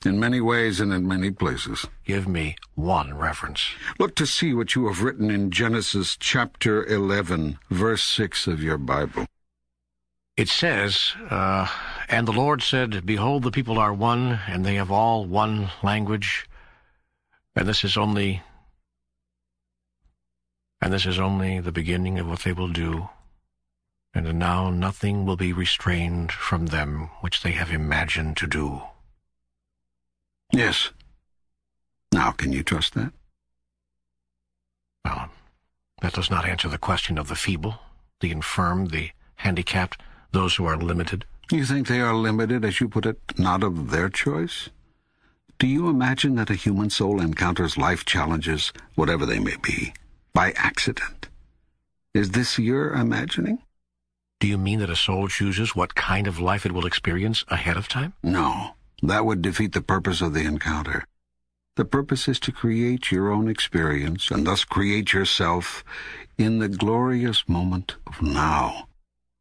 in many ways and in many places. Give me one reference. Look to see what you have written in Genesis chapter 11, verse 6 of your Bible. It says, uh, And the Lord said, Behold, the people are one, and they have all one language. And this is only, and this is only the beginning of what they will do. And now nothing will be restrained from them which they have imagined to do. Yes. Now, can you trust that? Well, that does not answer the question of the feeble, the infirm, the handicapped, those who are limited. You think they are limited, as you put it, not of their choice? Do you imagine that a human soul encounters life challenges, whatever they may be, by accident? Is this your imagining? Do you mean that a soul chooses what kind of life it will experience ahead of time? No. That would defeat the purpose of the encounter. The purpose is to create your own experience and thus create yourself in the glorious moment of now.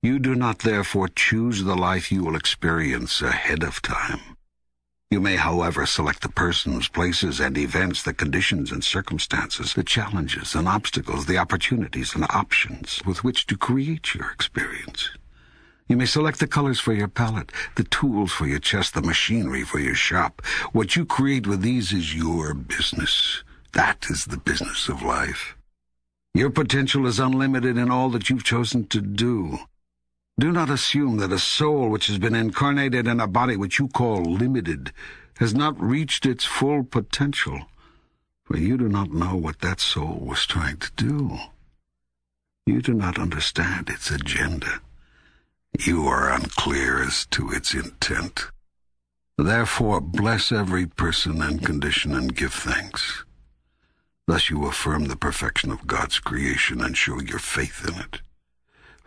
You do not therefore choose the life you will experience ahead of time. You may, however, select the persons, places, and events, the conditions and circumstances, the challenges and obstacles, the opportunities and options with which to create your experience. You may select the colors for your palette, the tools for your chest, the machinery for your shop. What you create with these is your business. That is the business of life. Your potential is unlimited in all that you've chosen to do. Do not assume that a soul which has been incarnated in a body which you call limited has not reached its full potential, for you do not know what that soul was trying to do. You do not understand its agenda. You are unclear as to its intent. Therefore, bless every person and condition and give thanks. Thus you affirm the perfection of God's creation and show your faith in it.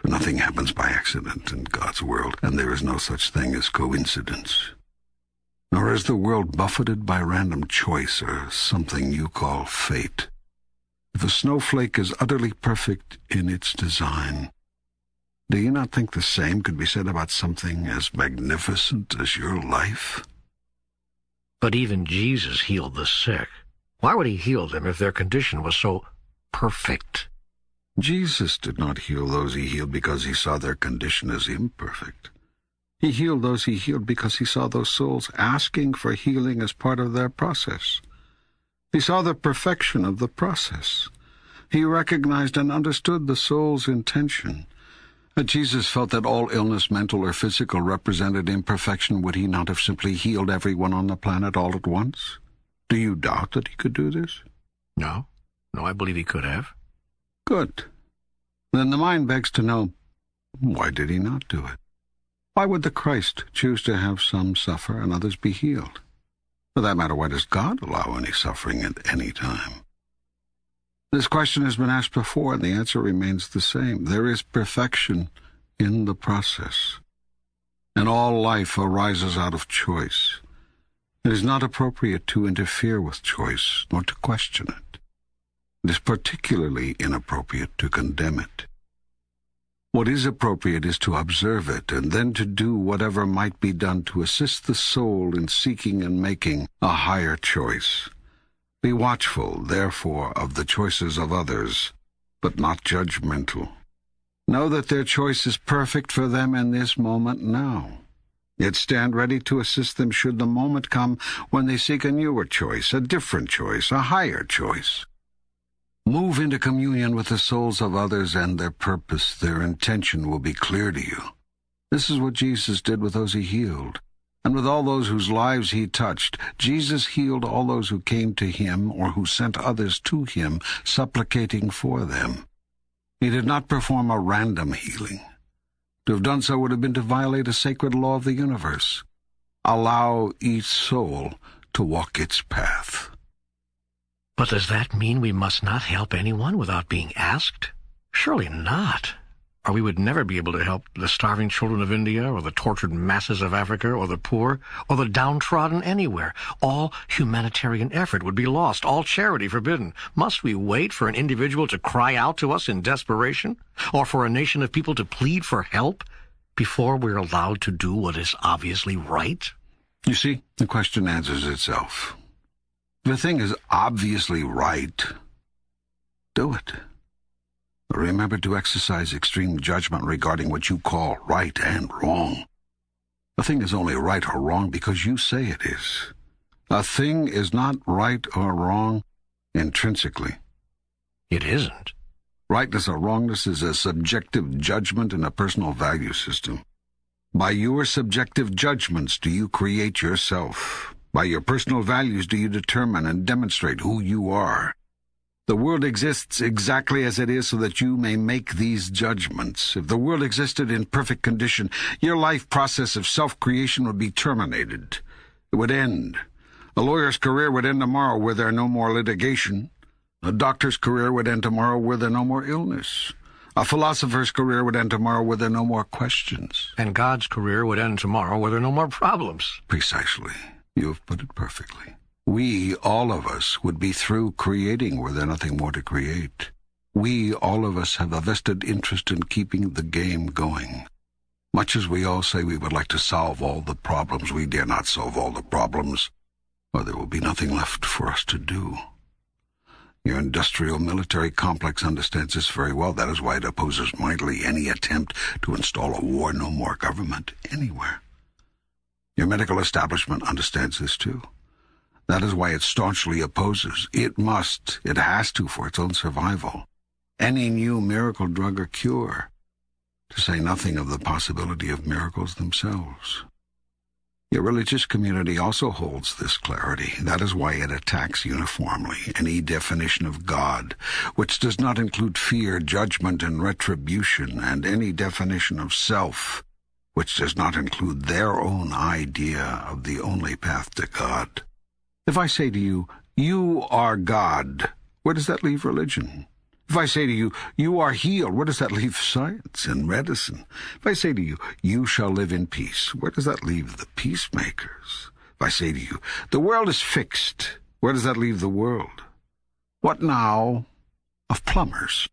Nothing happens by accident in God's world, and there is no such thing as coincidence. Nor is the world buffeted by random choice or something you call fate. If a snowflake is utterly perfect in its design, do you not think the same could be said about something as magnificent as your life? But even Jesus healed the sick. Why would he heal them if their condition was so perfect? Jesus did not heal those he healed because he saw their condition as imperfect. He healed those he healed because he saw those souls asking for healing as part of their process. He saw the perfection of the process. He recognized and understood the soul's intention. Had Jesus felt that all illness, mental or physical, represented imperfection, would he not have simply healed everyone on the planet all at once? Do you doubt that he could do this? No. No, I believe he could have. Good. Then the mind begs to know, why did he not do it? Why would the Christ choose to have some suffer and others be healed? For that matter, why does God allow any suffering at any time? This question has been asked before, and the answer remains the same. There is perfection in the process. And all life arises out of choice. It is not appropriate to interfere with choice, nor to question it. It is particularly inappropriate to condemn it. What is appropriate is to observe it, and then to do whatever might be done to assist the soul in seeking and making a higher choice. Be watchful, therefore, of the choices of others, but not judgmental. Know that their choice is perfect for them in this moment now. Yet stand ready to assist them should the moment come when they seek a newer choice, a different choice, a higher choice. Move into communion with the souls of others and their purpose. Their intention will be clear to you. This is what Jesus did with those he healed. And with all those whose lives he touched, Jesus healed all those who came to him or who sent others to him, supplicating for them. He did not perform a random healing. To have done so would have been to violate a sacred law of the universe. Allow each soul to walk its path. But does that mean we must not help anyone without being asked? Surely not. Or we would never be able to help the starving children of India, or the tortured masses of Africa, or the poor, or the downtrodden anywhere. All humanitarian effort would be lost, all charity forbidden. Must we wait for an individual to cry out to us in desperation, or for a nation of people to plead for help, before we're allowed to do what is obviously right? You see, the question answers itself. The thing is obviously right. Do it. But remember to exercise extreme judgment regarding what you call right and wrong. A thing is only right or wrong because you say it is. A thing is not right or wrong intrinsically. It isn't. Rightness or wrongness is a subjective judgment in a personal value system. By your subjective judgments do you create yourself. By your personal values do you determine and demonstrate who you are. The world exists exactly as it is so that you may make these judgments. If the world existed in perfect condition, your life process of self-creation would be terminated. It would end. A lawyer's career would end tomorrow were there are no more litigation. A doctor's career would end tomorrow were there no more illness. A philosopher's career would end tomorrow were there no more questions. And God's career would end tomorrow were there no more problems. Precisely. You have put it perfectly. We, all of us, would be through creating were there nothing more to create. We, all of us, have a vested interest in keeping the game going. Much as we all say we would like to solve all the problems, we dare not solve all the problems, or there will be nothing left for us to do. Your industrial military complex understands this very well. That is why it opposes mightily any attempt to install a war no more government anywhere. Your medical establishment understands this too. That is why it staunchly opposes. It must, it has to for its own survival. Any new miracle drug or cure, to say nothing of the possibility of miracles themselves. Your religious community also holds this clarity. That is why it attacks uniformly any definition of God, which does not include fear, judgment, and retribution, and any definition of self, which does not include their own idea of the only path to God. If I say to you, you are God, where does that leave religion? If I say to you, you are healed, where does that leave science and medicine? If I say to you, you shall live in peace, where does that leave the peacemakers? If I say to you, the world is fixed, where does that leave the world? What now of plumbers?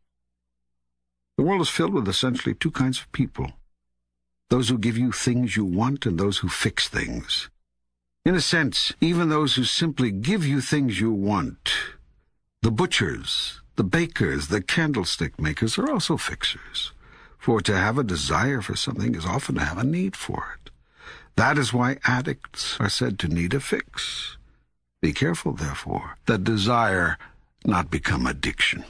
The world is filled with essentially two kinds of people those who give you things you want and those who fix things. In a sense, even those who simply give you things you want, the butchers, the bakers, the candlestick makers are also fixers. For to have a desire for something is often to have a need for it. That is why addicts are said to need a fix. Be careful, therefore, that desire not become addiction.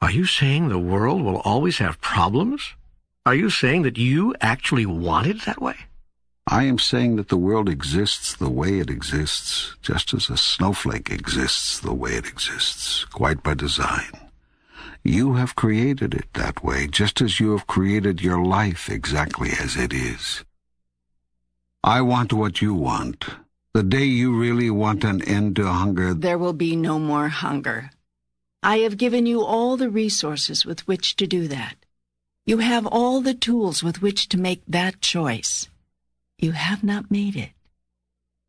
Are you saying the world will always have problems? Are you saying that you actually want it that way? I am saying that the world exists the way it exists, just as a snowflake exists the way it exists, quite by design. You have created it that way, just as you have created your life exactly as it is. I want what you want. The day you really want an end to hunger, There will be no more hunger. I have given you all the resources with which to do that. You have all the tools with which to make that choice. You have not made it.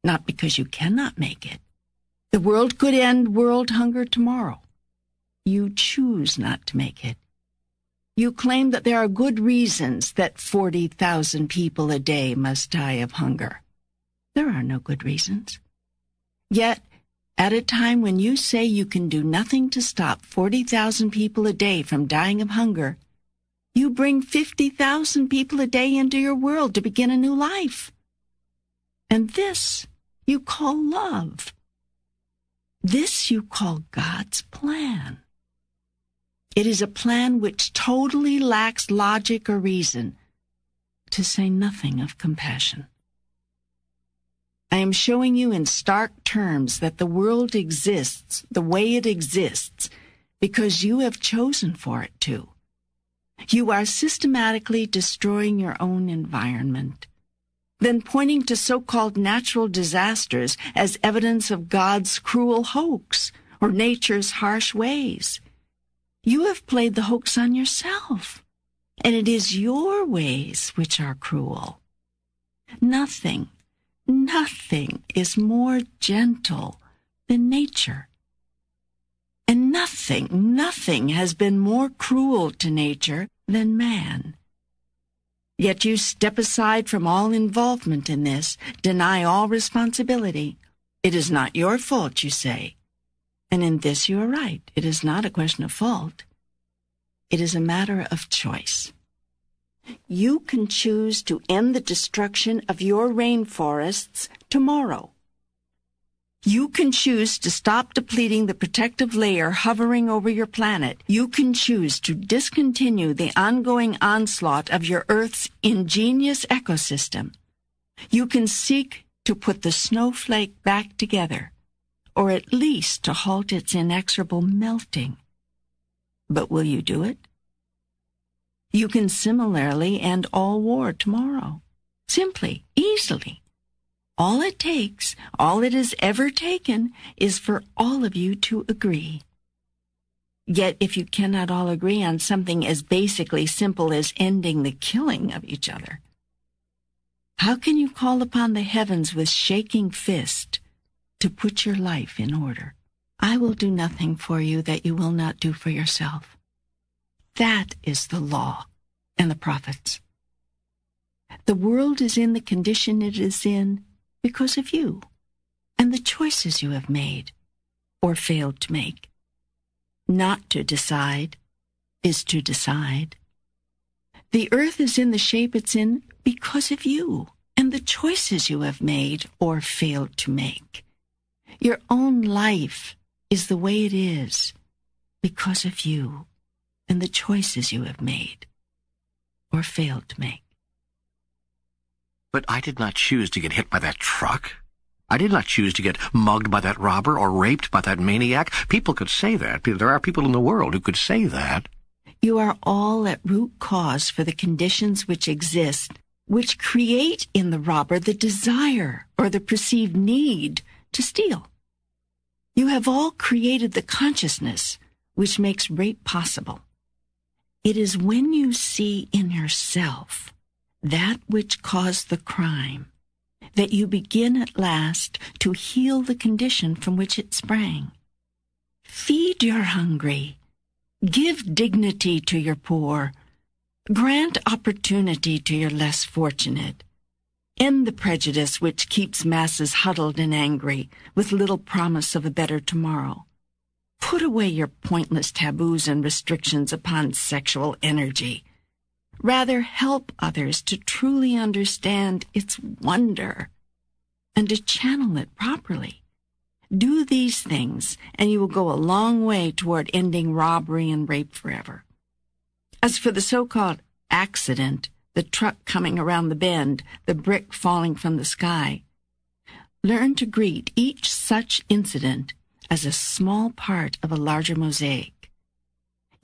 Not because you cannot make it. The world could end world hunger tomorrow. you choose not to make it. You claim that there are good reasons that 40,000 people a day must die of hunger. There are no good reasons. Yet, at a time when you say you can do nothing to stop 40,000 people a day from dying of hunger, you bring 50,000 people a day into your world to begin a new life. And this you call love. This you call God's plan. It is a plan which totally lacks logic or reason, to say nothing of compassion. I am showing you in stark terms that the world exists the way it exists because you have chosen for it to. You are systematically destroying your own environment, then pointing to so-called natural disasters as evidence of God's cruel hoax or nature's harsh ways. You have played the hoax on yourself, and it is your ways which are cruel. Nothing Nothing is more gentle than nature. And nothing, nothing has been more cruel to nature than man. Yet you step aside from all involvement in this, deny all responsibility. It is not your fault, you say. And in this you are right. It is not a question of fault. It is a matter of choice. You can choose to end the destruction of your rainforests tomorrow. You can choose to stop depleting the protective layer hovering over your planet. You can choose to discontinue the ongoing onslaught of your Earth's ingenious ecosystem. You can seek to put the snowflake back together, or at least to halt its inexorable melting. But will you do it? You can similarly end all war tomorrow. Simply, easily. All it takes, all it has ever taken, is for all of you to agree. Yet if you cannot all agree on something as basically simple as ending the killing of each other, how can you call upon the heavens with shaking fist to put your life in order? I will do nothing for you that you will not do for yourself. That is the law and the prophets. The world is in the condition it is in because of you and the choices you have made or failed to make. Not to decide is to decide. The earth is in the shape it's in because of you and the choices you have made or failed to make. Your own life is the way it is because of you and the choices you have made or failed to make. But I did not choose to get hit by that truck. I did not choose to get mugged by that robber or raped by that maniac. People could say that. There are people in the world who could say that. You are all at root cause for the conditions which exist, which create in the robber the desire or the perceived need to steal. You have all created the consciousness which makes rape possible. It is when you see in yourself that which caused the crime that you begin at last to heal the condition from which it sprang. Feed your hungry. Give dignity to your poor. Grant opportunity to your less fortunate. End the prejudice which keeps masses huddled and angry with little promise of a better tomorrow. Put away your pointless taboos and restrictions upon sexual energy. Rather help others to truly understand its wonder and to channel it properly. Do these things, and you will go a long way toward ending robbery and rape forever. As for the so-called accident, the truck coming around the bend, the brick falling from the sky, learn to greet each such incident as a small part of a larger mosaic.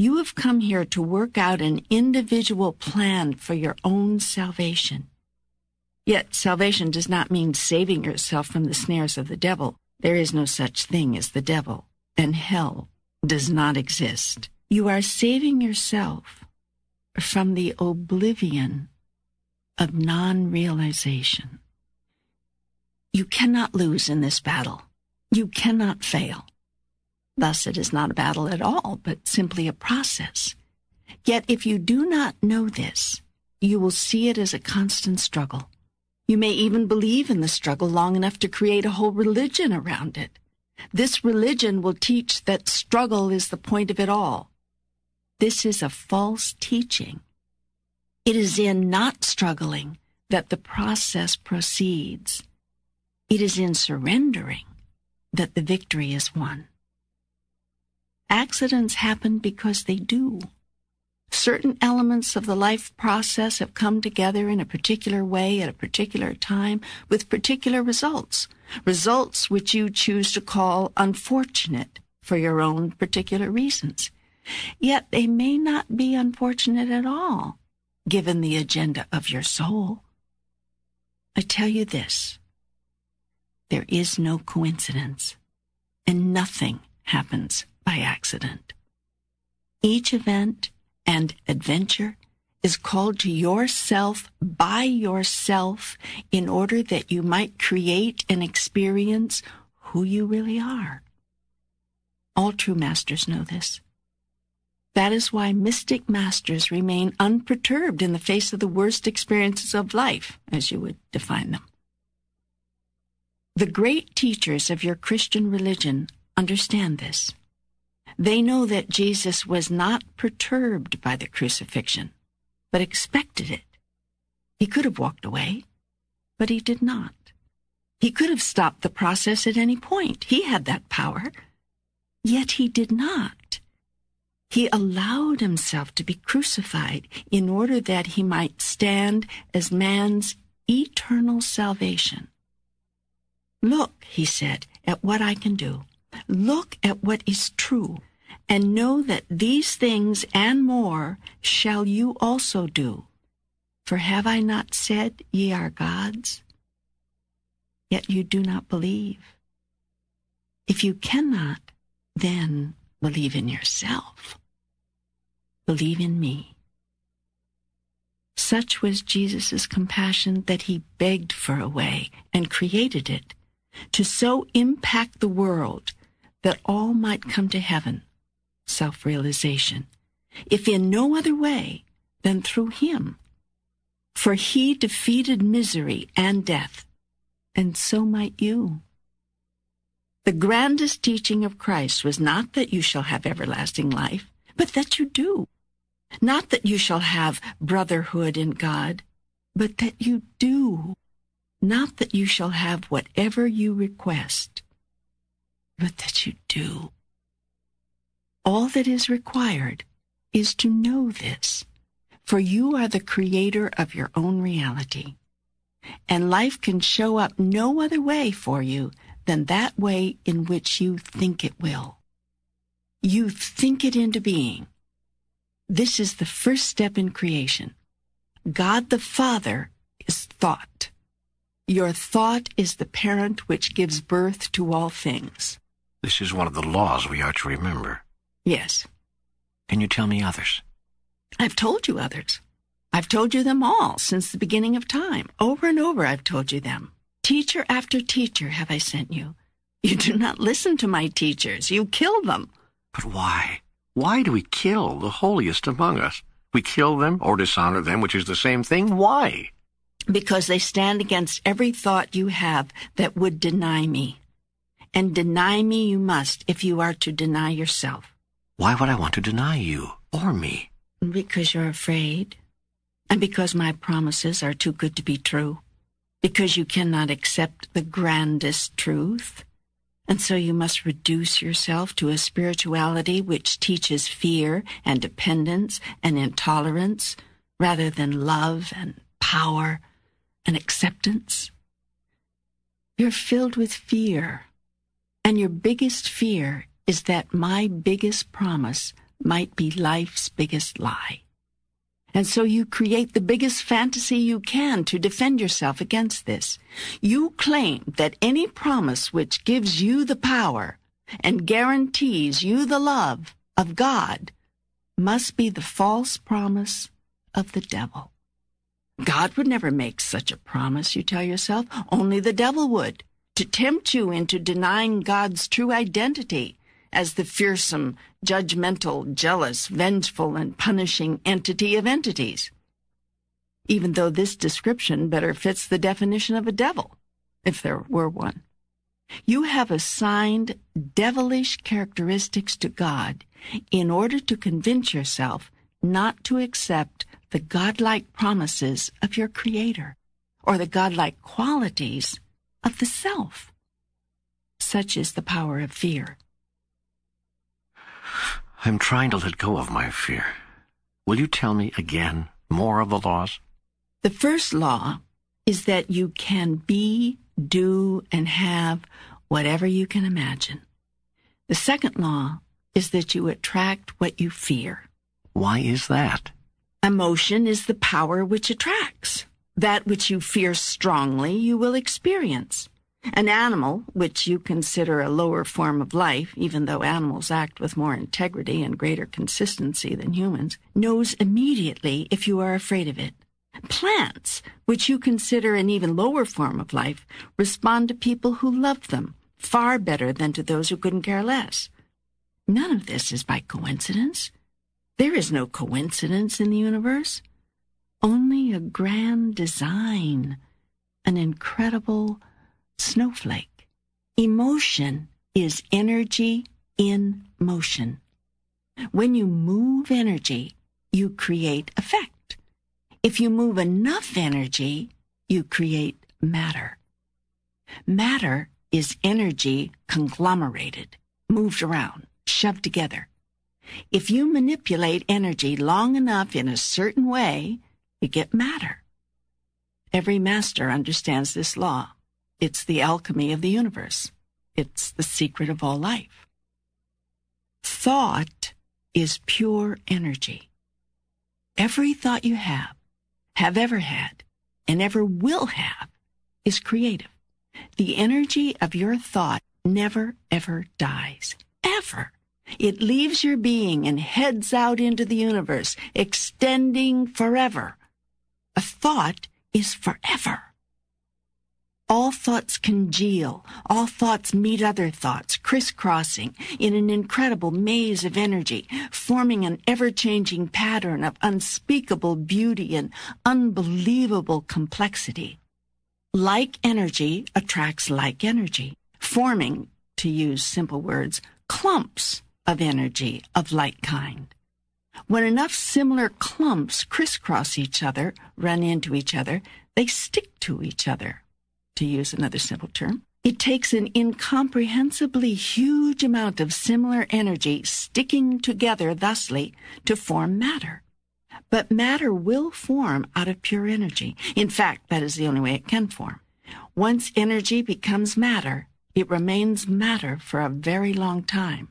You have come here to work out an individual plan for your own salvation. Yet salvation does not mean saving yourself from the snares of the devil. There is no such thing as the devil, and hell does not exist. You are saving yourself from the oblivion of non-realization. You cannot lose in this battle. You cannot fail. Thus, it is not a battle at all, but simply a process. Yet, if you do not know this, you will see it as a constant struggle. You may even believe in the struggle long enough to create a whole religion around it. This religion will teach that struggle is the point of it all. This is a false teaching. It is in not struggling that the process proceeds. It is in surrendering that the victory is won. Accidents happen because they do. Certain elements of the life process have come together in a particular way at a particular time with particular results, results which you choose to call unfortunate for your own particular reasons. Yet they may not be unfortunate at all, given the agenda of your soul. I tell you this there is no coincidence, and nothing happens by accident. Each event and adventure is called to yourself by yourself in order that you might create and experience who you really are. All true masters know this. That is why mystic masters remain unperturbed in the face of the worst experiences of life, as you would define them. The great teachers of your Christian religion understand this. They know that Jesus was not perturbed by the crucifixion, but expected it. He could have walked away, but he did not. He could have stopped the process at any point. He had that power. Yet he did not. He allowed himself to be crucified in order that he might stand as man's eternal salvation. Look, he said, at what I can do. Look at what is true and know that these things and more shall you also do. For have I not said ye are gods? Yet you do not believe. If you cannot, then believe in yourself. Believe in me. Such was Jesus' compassion that he begged for a way and created it to so impact the world that all might come to heaven self realization, if in no other way than through him. For he defeated misery and death, and so might you. The grandest teaching of Christ was not that you shall have everlasting life, but that you do. Not that you shall have brotherhood in God, but that you do. Not that you shall have whatever you request, but that you do. All that is required is to know this, for you are the creator of your own reality. And life can show up no other way for you than that way in which you think it will. You think it into being. This is the first step in creation. God the Father is thought. Your thought is the parent which gives birth to all things. This is one of the laws we are to remember. Yes. Can you tell me others? I've told you others. I've told you them all since the beginning of time. Over and over I've told you them. Teacher after teacher have I sent you. You do not listen to my teachers. You kill them. But why? Why do we kill the holiest among us? We kill them or dishonor them, which is the same thing. Why? Because they stand against every thought you have that would deny me. And deny me you must if you are to deny yourself. Why would I want to deny you or me? Because you're afraid. And because my promises are too good to be true. Because you cannot accept the grandest truth. And so you must reduce yourself to a spirituality which teaches fear and dependence and intolerance rather than love and power and acceptance. You're filled with fear. And your biggest fear is that my biggest promise might be life's biggest lie. And so you create the biggest fantasy you can to defend yourself against this. You claim that any promise which gives you the power and guarantees you the love of God must be the false promise of the devil. God would never make such a promise, you tell yourself. Only the devil would, to tempt you into denying God's true identity as the fearsome, judgmental, jealous, vengeful, and punishing entity of entities. Even though this description better fits the definition of a devil, if there were one. You have assigned devilish characteristics to God in order to convince yourself not to accept the godlike promises of your Creator or the godlike qualities of the self. Such is the power of fear. I'm trying to let go of my fear. Will you tell me again more of the laws? The first law is that you can be, do, and have whatever you can imagine. The second law is that you attract what you fear. Why is that? Emotion is the power which attracts. That which you fear strongly, you will experience. An animal, which you consider a lower form of life, even though animals act with more integrity and greater consistency than humans, knows immediately if you are afraid of it. Plants, which you consider an even lower form of life, respond to people who love them far better than to those who couldn't care less. None of this is by coincidence. There is no coincidence in the universe only a grand design, an incredible snowflake. Emotion is energy in motion. When you move energy, you create effect. If you move enough energy, you create matter. Matter is energy conglomerated, moved around, shoved together. If you manipulate energy long enough in a certain way, you get matter. Every master understands this law. It's the alchemy of the universe. It's the secret of all life. Thought is pure energy. Every thought you have, have ever had, and ever will have is creative. The energy of your thought never, ever dies. Ever. It leaves your being and heads out into the universe, extending forever. A thought is forever. All thoughts congeal. All thoughts meet other thoughts, crisscrossing in an incredible maze of energy, forming an ever-changing pattern of unspeakable beauty and unbelievable complexity. Like energy attracts like energy, forming, to use simple words, clumps of energy of like kind. When enough similar clumps crisscross each other, run into each other, they stick to each other, to use another simple term. It takes an incomprehensibly huge amount of similar energy sticking together thusly to form matter. But matter will form out of pure energy. In fact, that is the only way it can form. Once energy becomes matter, it remains matter for a very long time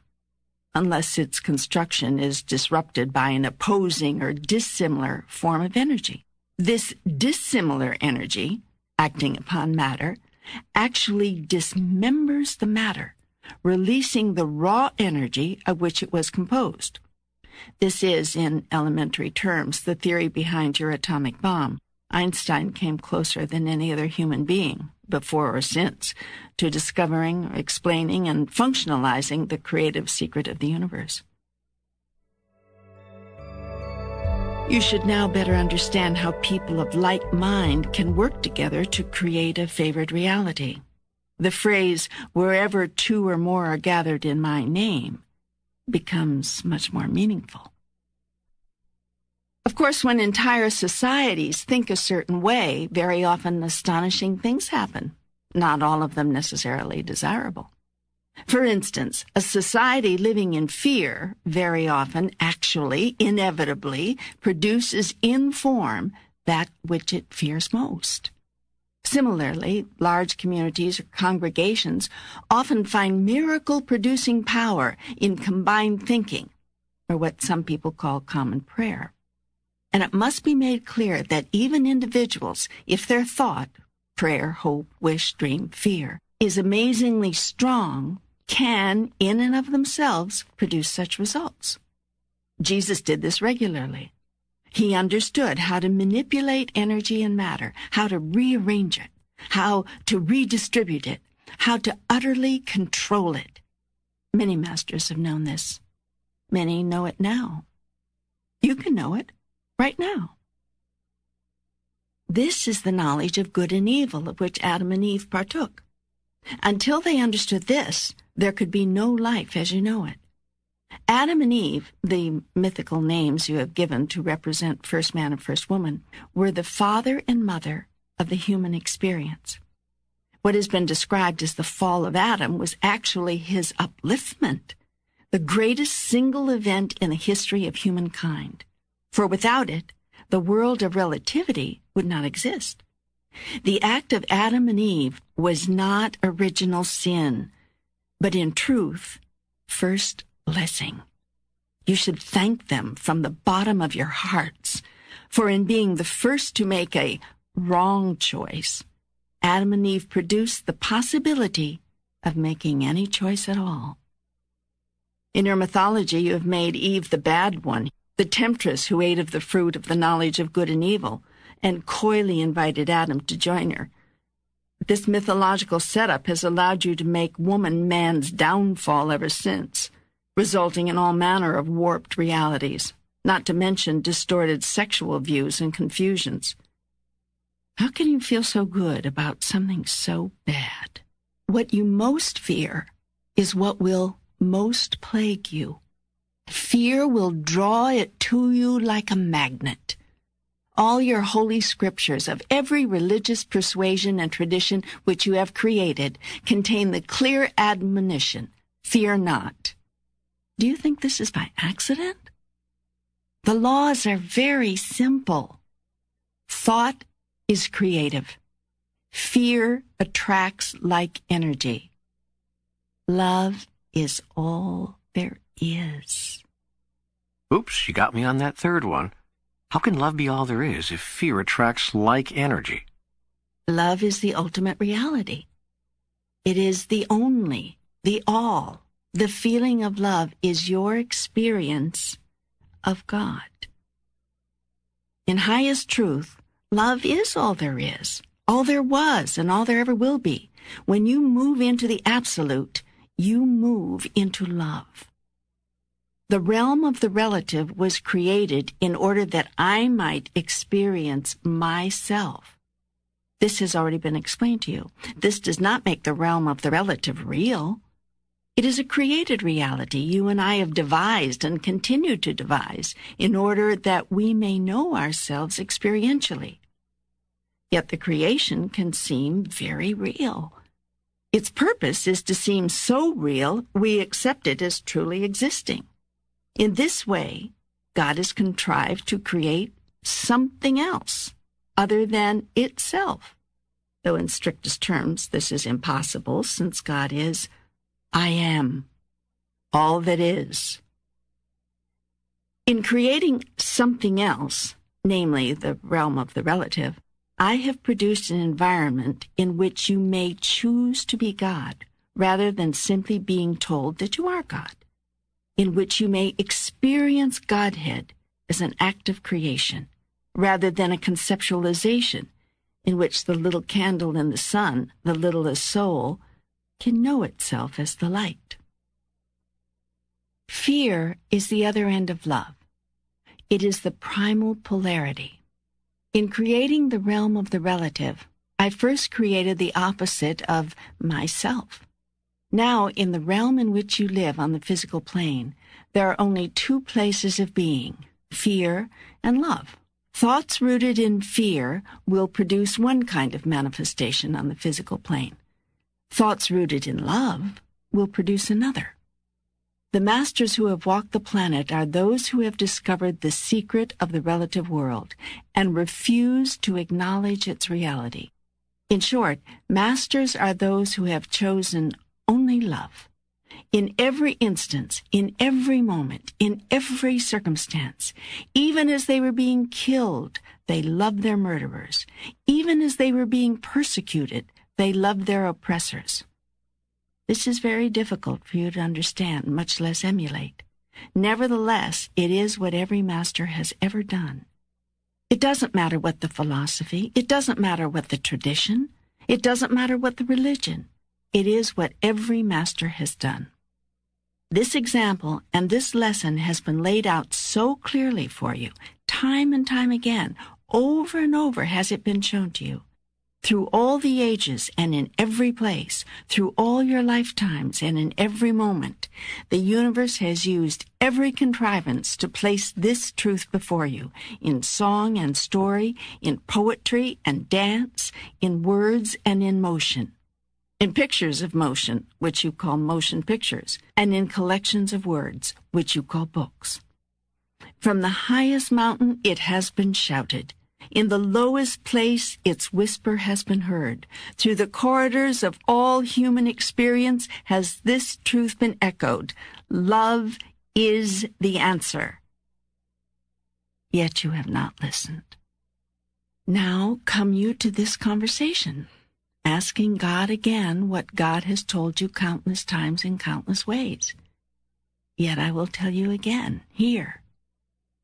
unless its construction is disrupted by an opposing or dissimilar form of energy. This dissimilar energy, acting upon matter, actually dismembers the matter, releasing the raw energy of which it was composed. This is, in elementary terms, the theory behind your atomic bomb. Einstein came closer than any other human being, before or since, to discovering, explaining, and functionalizing the creative secret of the universe. You should now better understand how people of like mind can work together to create a favored reality. The phrase, wherever two or more are gathered in my name, becomes much more meaningful. Of course, when entire societies think a certain way, very often astonishing things happen, not all of them necessarily desirable. For instance, a society living in fear very often, actually, inevitably, produces in form that which it fears most. Similarly, large communities or congregations often find miracle producing power in combined thinking, or what some people call common prayer. And it must be made clear that even individuals, if their thought, prayer, hope, wish, dream, fear, is amazingly strong, can, in and of themselves, produce such results. Jesus did this regularly. He understood how to manipulate energy and matter, how to rearrange it, how to redistribute it, how to utterly control it. Many masters have known this. Many know it now. You can know it right now. This is the knowledge of good and evil of which Adam and Eve partook. Until they understood this, there could be no life as you know it. Adam and Eve, the mythical names you have given to represent first man and first woman, were the father and mother of the human experience. What has been described as the fall of Adam was actually his upliftment, the greatest single event in the history of humankind. For without it, the world of relativity would not exist. The act of Adam and Eve was not original sin, but in truth, first blessing. You should thank them from the bottom of your hearts, for in being the first to make a wrong choice, Adam and Eve produced the possibility of making any choice at all. In your mythology, you have made Eve the bad one, the temptress who ate of the fruit of the knowledge of good and evil, and coyly invited Adam to join her. This mythological setup has allowed you to make woman man's downfall ever since, resulting in all manner of warped realities, not to mention distorted sexual views and confusions. How can you feel so good about something so bad? What you most fear is what will most plague you. Fear will draw it to you like a magnet. All your holy scriptures of every religious persuasion and tradition which you have created contain the clear admonition, fear not. Do you think this is by accident? The laws are very simple. Thought is creative. Fear attracts like energy. Love is all there is. Oops, you got me on that third one. How can love be all there is if fear attracts like energy? Love is the ultimate reality. It is the only, the all. The feeling of love is your experience of God. In highest truth, Love is all there is, all there was, and all there ever will be. When you move into the absolute, you move into love. The realm of the relative was created in order that I might experience myself. This has already been explained to you. This does not make the realm of the relative real. It is a created reality you and I have devised and continue to devise in order that we may know ourselves experientially. Yet the creation can seem very real. Its purpose is to seem so real we accept it as truly existing. In this way, God has contrived to create something else other than itself. Though in strictest terms, this is impossible since God is I am, all that is. In creating something else, namely the realm of the relative, I have produced an environment in which you may choose to be God rather than simply being told that you are God, in which you may experience Godhead as an act of creation rather than a conceptualization in which the little candle in the sun, the littlest soul, can know itself as the light. Fear is the other end of love. It is the primal polarity. In creating the realm of the relative, I first created the opposite of myself. Now, in the realm in which you live on the physical plane, there are only two places of being fear and love. Thoughts rooted in fear will produce one kind of manifestation on the physical plane. Thoughts rooted in love will produce another. The masters who have walked the planet are those who have discovered the secret of the relative world and refuse to acknowledge its reality. In short, masters are those who have chosen only love. In every instance, in every moment, in every circumstance, even as they were being killed, they loved their murderers. Even as they were being persecuted, they loved their oppressors. This is very difficult for you to understand, much less emulate. Nevertheless, it is what every master has ever done. It doesn't matter what the philosophy, it doesn't matter what the tradition, it doesn't matter what the religion. It is what every master has done. This example and this lesson has been laid out so clearly for you, time and time again, over and over has it been shown to you. Through all the ages and in every place, through all your lifetimes and in every moment, the universe has used every contrivance to place this truth before you in song and story, in poetry and dance, in words and in motion in pictures of motion, which you call motion pictures, and in collections of words, which you call books. From the highest mountain it has been shouted. In the lowest place its whisper has been heard. Through the corridors of all human experience has this truth been echoed. Love is the answer. Yet you have not listened. Now come you to this conversation asking God again what God has told you countless times in countless ways. Yet I will tell you again, here.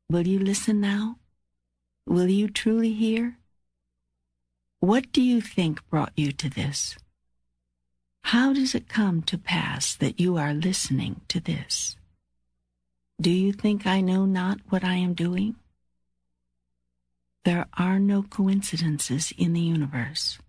Will you listen now? Will you truly hear? What do you think brought you to this? How does it come to pass that you are listening to this? Do you think I know not what I am doing? There are no coincidences in the universe.